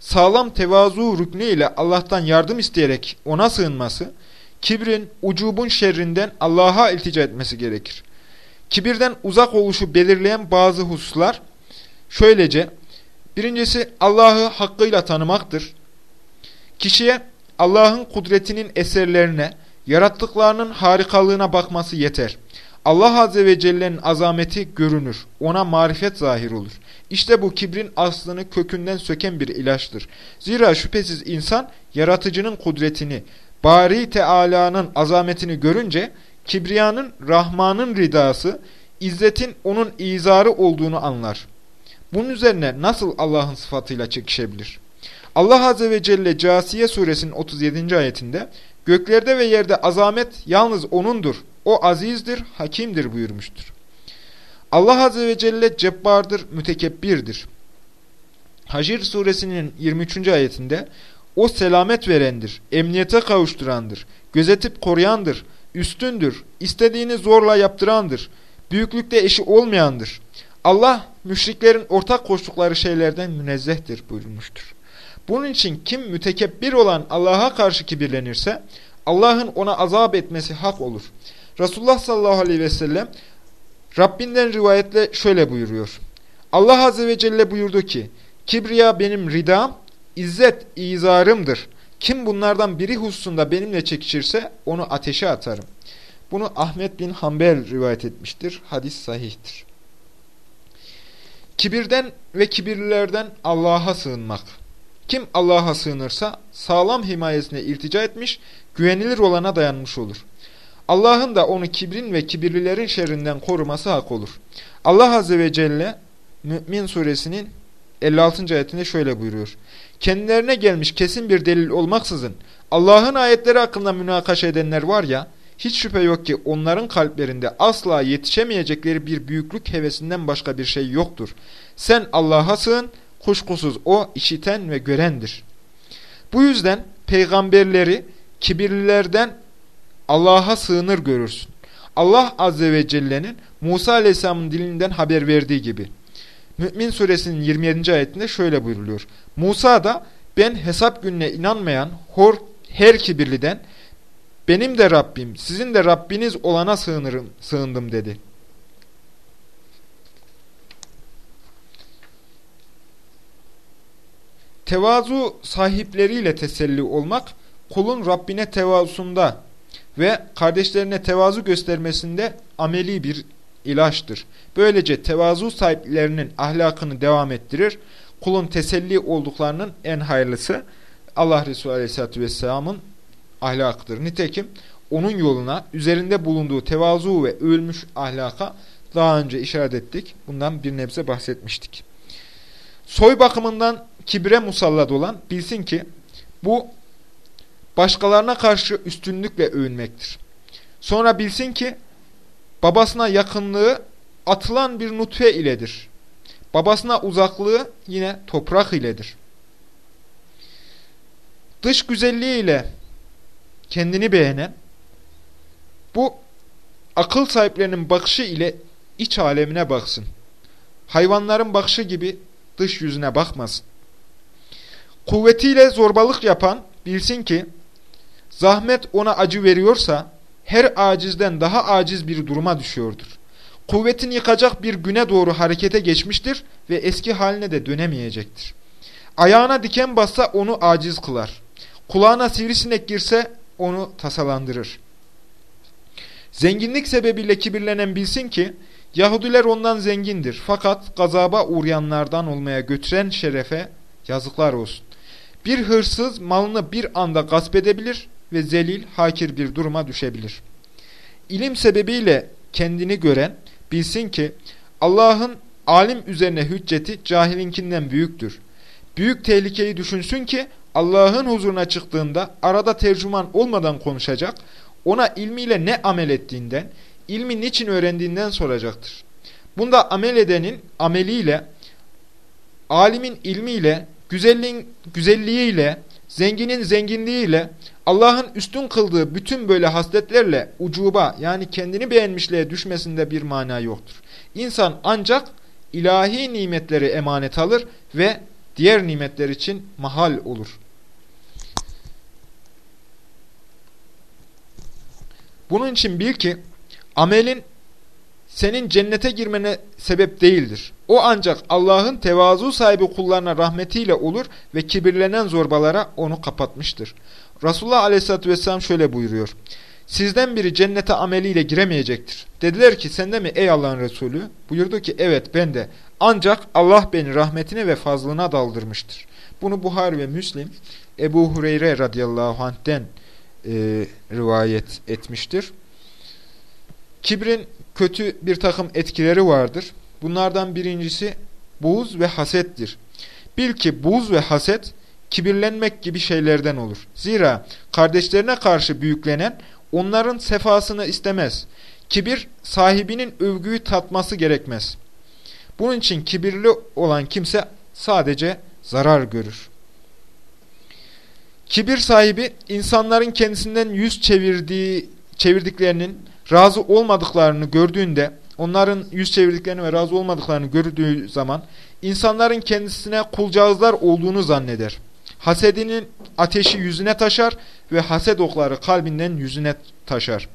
sağlam tevazu rüknü ile Allah'tan yardım isteyerek ona sığınması, kibrin, ucubun şerrinden Allah'a iltica etmesi gerekir. Kibirden uzak oluşu belirleyen bazı hususlar şöylece, birincisi Allah'ı hakkıyla tanımaktır. Kişiye Allah'ın kudretinin eserlerine, yarattıklarının harikalığına bakması yeter. Allah Azze ve Celle'nin azameti görünür. Ona marifet zahir olur. İşte bu kibrin aslını kökünden söken bir ilaçtır. Zira şüphesiz insan yaratıcının kudretini, Bari Teala'nın azametini görünce kibriyanın Rahman'ın ridası, izzetin onun izarı olduğunu anlar. Bunun üzerine nasıl Allah'ın sıfatıyla çekişebilir? Allah Azze ve Celle Casiye suresinin 37. ayetinde göklerde ve yerde azamet yalnız O'nundur. O azizdir, hakimdir buyurmuştur. Allah Azze ve Celle cebbardır, mütekebbirdir. Hacir suresinin 23. ayetinde o selamet verendir, emniyete kavuşturandır, gözetip koruyandır, üstündür, istediğini zorla yaptırandır, büyüklükte eşi olmayandır. Allah müşriklerin ortak koştukları şeylerden münezzehtir buyurmuştur. Bunun için kim mütekebbir olan Allah'a karşı kibirlenirse Allah'ın ona azap etmesi hak olur. Resulullah sallallahu aleyhi ve sellem Rabbinden rivayetle şöyle buyuruyor. Allah azze ve celle buyurdu ki Kibriya benim ridam, İzzet izarımdır. Kim bunlardan biri hususunda benimle çekişirse onu ateşe atarım. Bunu Ahmet bin Hanbel rivayet etmiştir. Hadis sahihtir. Kibirden ve kibirlilerden Allah'a sığınmak. Kim Allah'a sığınırsa sağlam himayesine iltica etmiş, güvenilir olana dayanmış olur. Allah'ın da onu kibrin ve kibirlilerin şerrinden koruması hak olur. Allah Azze ve Celle Mü'min suresinin 56. ayetinde şöyle buyuruyor. Kendilerine gelmiş kesin bir delil olmaksızın Allah'ın ayetleri hakkında münakaşa edenler var ya, hiç şüphe yok ki onların kalplerinde asla yetişemeyecekleri bir büyüklük hevesinden başka bir şey yoktur. Sen Allah'a sığın, kuşkusuz O işiten ve görendir. Bu yüzden peygamberleri kibirlilerden Allah'a sığınır görürsün. Allah Azze ve Celle'nin Musa Aleyhisselam'ın dilinden haber verdiği gibi. Mü'min suresinin 27. ayetinde şöyle buyruluyor. Musa da ben hesap gününe inanmayan hor, her kibirliden benim de Rabbim sizin de Rabbiniz olana sığınırım, sığındım dedi. Tevazu sahipleriyle teselli olmak kulun Rabbine tevazusunda ve kardeşlerine tevazu göstermesinde ameli bir ilaçtır. Böylece tevazu sahiplerinin ahlakını devam ettirir. Kulun teselli olduklarının en hayırlısı Allah Resulü Aleyhisselatü Vesselam'ın ahlakıdır. Nitekim onun yoluna üzerinde bulunduğu tevazu ve ölmüş ahlaka daha önce işaret ettik. Bundan bir nebze bahsetmiştik. Soy bakımından kibre musallat olan bilsin ki bu başkalarına karşı üstünlükle övünmektir. Sonra bilsin ki babasına yakınlığı atılan bir nutfe iledir. Babasına uzaklığı yine toprak iledir. Dış güzelliğiyle kendini beğenen, bu akıl sahiplerinin bakışı ile iç alemine baksın. Hayvanların bakışı gibi dış yüzüne bakmasın. Kuvvetiyle zorbalık yapan bilsin ki, zahmet ona acı veriyorsa, her acizden daha aciz bir duruma düşüyordur. Kuvvetini yıkacak bir güne doğru harekete geçmiştir ve eski haline de dönemeyecektir. Ayağına diken bassa onu aciz kılar. Kulağına sivrisinek girse onu tasalandırır. Zenginlik sebebiyle kibirlenen bilsin ki, Yahudiler ondan zengindir. Fakat gazaba uğrayanlardan olmaya götüren şerefe yazıklar olsun. Bir hırsız malını bir anda gasp edebilir ve zelil, hakir bir duruma düşebilir. İlim sebebiyle kendini gören bilsin ki Allah'ın alim üzerine hücceti cahilinkinden büyüktür. Büyük tehlikeyi düşünsün ki Allah'ın huzuruna çıktığında arada tercüman olmadan konuşacak, ona ilmiyle ne amel ettiğinden, ilmi niçin öğrendiğinden soracaktır. Bunda amel edenin ameliyle, alimin ilmiyle, güzelliğin güzelliğiyle, zenginin zenginliğiyle, Allah'ın üstün kıldığı bütün böyle hasletlerle ucuba yani kendini beğenmişliğe düşmesinde bir mana yoktur. İnsan ancak ilahi nimetleri emanet alır ve diğer nimetler için mahal olur. Bunun için bil ki amelin senin cennete girmene sebep değildir. O ancak Allah'ın tevazu sahibi kullarına rahmetiyle olur ve kibirlenen zorbalara onu kapatmıştır. Resulullah aleyhissalatü vesselam şöyle buyuruyor. Sizden biri cennete ameliyle giremeyecektir. Dediler ki sende mi ey Allah'ın Resulü? Buyurdu ki evet ben de. Ancak Allah beni rahmetine ve fazlına daldırmıştır. Bunu Buhari ve Müslim Ebu Hureyre radıyallahu anh'den e, rivayet etmiştir. Kibrin kötü bir takım etkileri vardır. Bunlardan birincisi buğz ve hasettir. Bil ki buğz ve haset kibirlenmek gibi şeylerden olur. Zira kardeşlerine karşı büyüklenen onların sefasını istemez. Kibir sahibinin övgüyü tatması gerekmez. Bunun için kibirli olan kimse sadece zarar görür. Kibir sahibi insanların kendisinden yüz çevirdiği çevirdiklerinin razı olmadıklarını gördüğünde, onların yüz çevirdiklerini ve razı olmadıklarını gördüğü zaman insanların kendisine kulcağızlar olduğunu zanneder. Hasedinin ateşi yüzüne taşar ve haset okları kalbinden yüzüne taşar.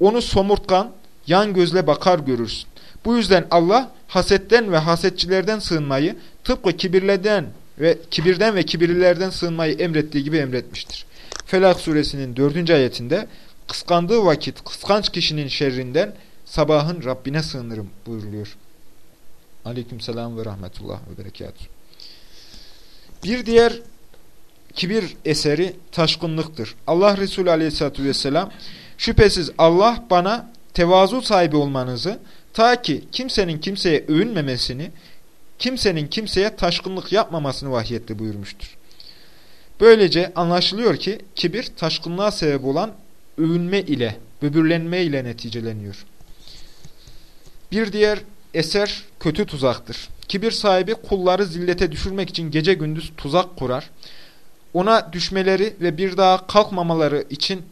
Onu somurtkan, yan gözle bakar görürsün. Bu yüzden Allah hasetten ve hasetçilerden sığınmayı tıpkı kibirleden ve kibirden ve kibirlilerden sığınmayı emrettiği gibi emretmiştir. Felak suresinin dördüncü ayetinde kıskandığı vakit kıskanç kişinin şerrinden sabahın Rabbine sığınırım buyuruluyor. Aleykümselam ve rahmetullah ve berekatuhu. Bir diğer kibir eseri taşkınlıktır. Allah Resulü aleyhissalatü vesselam şüphesiz Allah bana tevazu sahibi olmanızı ta ki kimsenin kimseye övünmemesini, kimsenin kimseye taşkınlık yapmamasını vahyetti buyurmuştur. Böylece anlaşılıyor ki kibir taşkınlığa sebep olan övünme ile, böbürlenme ile neticeleniyor. Bir diğer eser kötü tuzaktır. Kibir sahibi kulları zillete düşürmek için gece gündüz tuzak kurar. Ona düşmeleri ve bir daha kalkmamaları için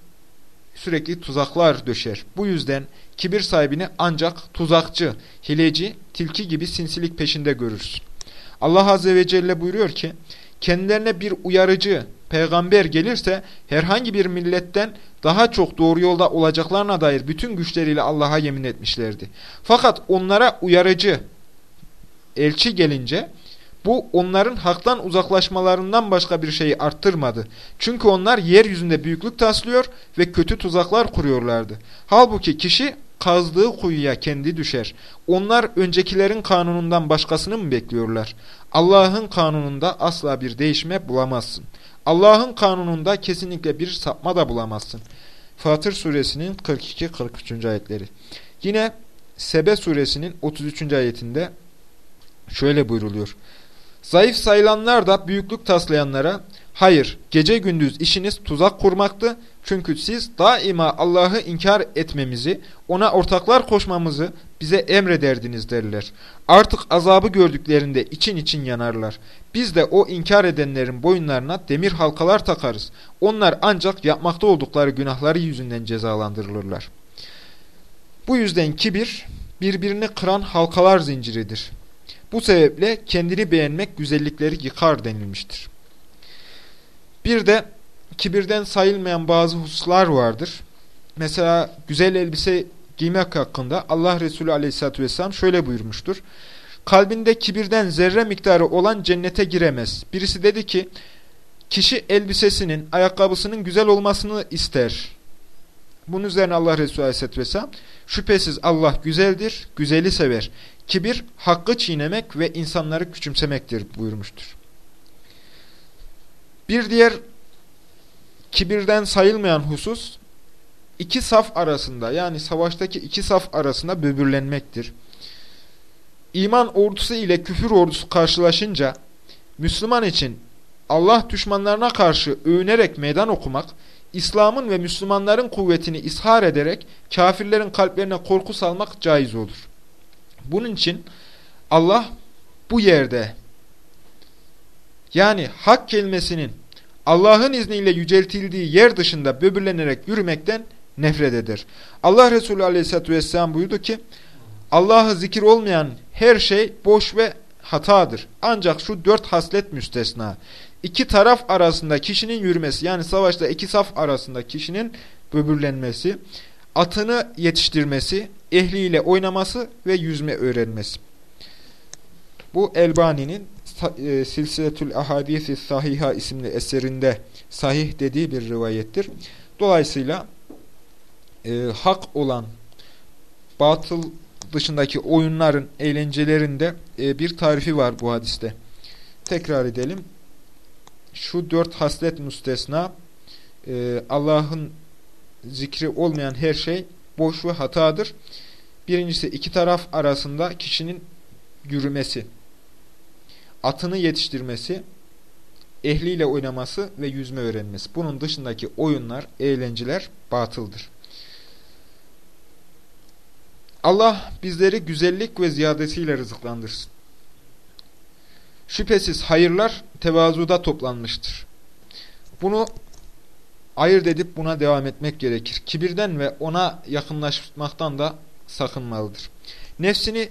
sürekli tuzaklar döşer. Bu yüzden kibir sahibini ancak tuzakçı, hileci, tilki gibi sinsilik peşinde görürsün. Allah Azze ve Celle buyuruyor ki, kendilerine bir uyarıcı, peygamber gelirse herhangi bir milletten daha çok doğru yolda olacaklarına dair bütün güçleriyle Allah'a yemin etmişlerdi. Fakat onlara uyarıcı, elçi gelince bu onların haktan uzaklaşmalarından başka bir şeyi arttırmadı. Çünkü onlar yeryüzünde büyüklük taslıyor ve kötü tuzaklar kuruyorlardı. Halbuki kişi kazdığı kuyuya kendi düşer. Onlar öncekilerin kanunundan başkasını mı bekliyorlar? Allah'ın kanununda asla bir değişme bulamazsın. Allah'ın kanununda kesinlikle bir sapma da bulamazsın. Fatır suresinin 42-43. ayetleri. Yine Sebe suresinin 33. ayetinde şöyle buyruluyor. Zayıf sayılanlar da büyüklük taslayanlara, hayır gece gündüz işiniz tuzak kurmaktı. Çünkü siz daima Allah'ı inkar etmemizi, ona ortaklar koşmamızı bize emrederdiniz derler. Artık azabı gördüklerinde için için yanarlar. Biz de o inkar edenlerin boyunlarına demir halkalar takarız. Onlar ancak yapmakta oldukları günahları yüzünden cezalandırılırlar. Bu yüzden kibir birbirini kıran halkalar zinciridir. Bu sebeple kendini beğenmek güzellikleri yıkar denilmiştir. Bir de kibirden sayılmayan bazı hususlar vardır. Mesela güzel elbise giymek hakkında Allah Resulü aleyhissalatü vesselam şöyle buyurmuştur. Kalbinde kibirden zerre miktarı olan cennete giremez. Birisi dedi ki, kişi elbisesinin, ayakkabısının güzel olmasını ister. Bunun üzerine Allah Resulü aleyhissalatü vesselam, şüphesiz Allah güzeldir, güzeli sever. Kibir, hakkı çiğnemek ve insanları küçümsemektir buyurmuştur. Bir diğer kibirden sayılmayan husus, iki saf arasında yani savaştaki iki saf arasında böbürlenmektir. İman ordusu ile küfür ordusu karşılaşınca Müslüman için Allah düşmanlarına karşı övünerek meydan okumak, İslam'ın ve Müslümanların kuvvetini ishar ederek kafirlerin kalplerine korku salmak caiz olur. Bunun için Allah bu yerde yani hak kelimesinin Allah'ın izniyle yüceltildiği yer dışında böbürlenerek yürümekten nefret eder. Allah Resulü Aleyhisselatü Vesselam buyurdu ki Allah'ı zikir olmayan her şey boş ve hatadır. Ancak şu dört haslet müstesna. İki taraf arasında kişinin yürümesi yani savaşta iki saf arasında kişinin böbürlenmesi, atını yetiştirmesi, ehliyle oynaması ve yüzme öğrenmesi. Bu Elbani'nin e, Silsiletül Ahadisi Sahiha isimli eserinde sahih dediği bir rivayettir. Dolayısıyla e, hak olan batıl dışındaki oyunların, eğlencelerinde e, bir tarifi var bu hadiste. Tekrar edelim. Şu dört haslet müstesna e, Allah'ın zikri olmayan her şey boş ve hatadır. Birincisi iki taraf arasında kişinin yürümesi, atını yetiştirmesi, ehliyle oynaması ve yüzme öğrenmesi. Bunun dışındaki oyunlar, eğlenceler batıldır. Allah bizleri güzellik ve ziyadesiyle rızıklandırsın. Şüphesiz hayırlar tevazuda toplanmıştır. Bunu ayırt edip buna devam etmek gerekir. Kibirden ve ona yakınlaşmaktan da sakınmalıdır. Nefsini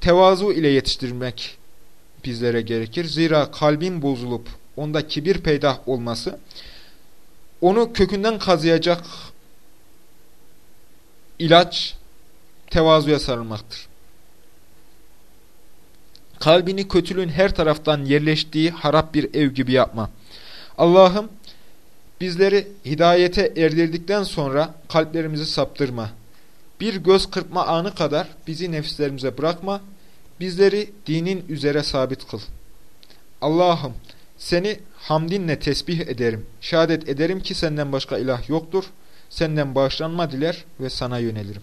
tevazu ile yetiştirmek bizlere gerekir. Zira kalbin bozulup onda kibir peydah olması onu kökünden kazıyacak ilaç tevazuya sarılmaktır. Kalbini kötülüğün her taraftan yerleştiği harap bir ev gibi yapma. Allah'ım bizleri hidayete erdirdikten sonra kalplerimizi saptırma. Bir göz kırpma anı kadar bizi nefislerimize bırakma. Bizleri dinin üzere sabit kıl. Allah'ım seni hamdinle tesbih ederim. Şehadet ederim ki senden başka ilah yoktur. Senden bağışlanma diler ve sana yönelirim.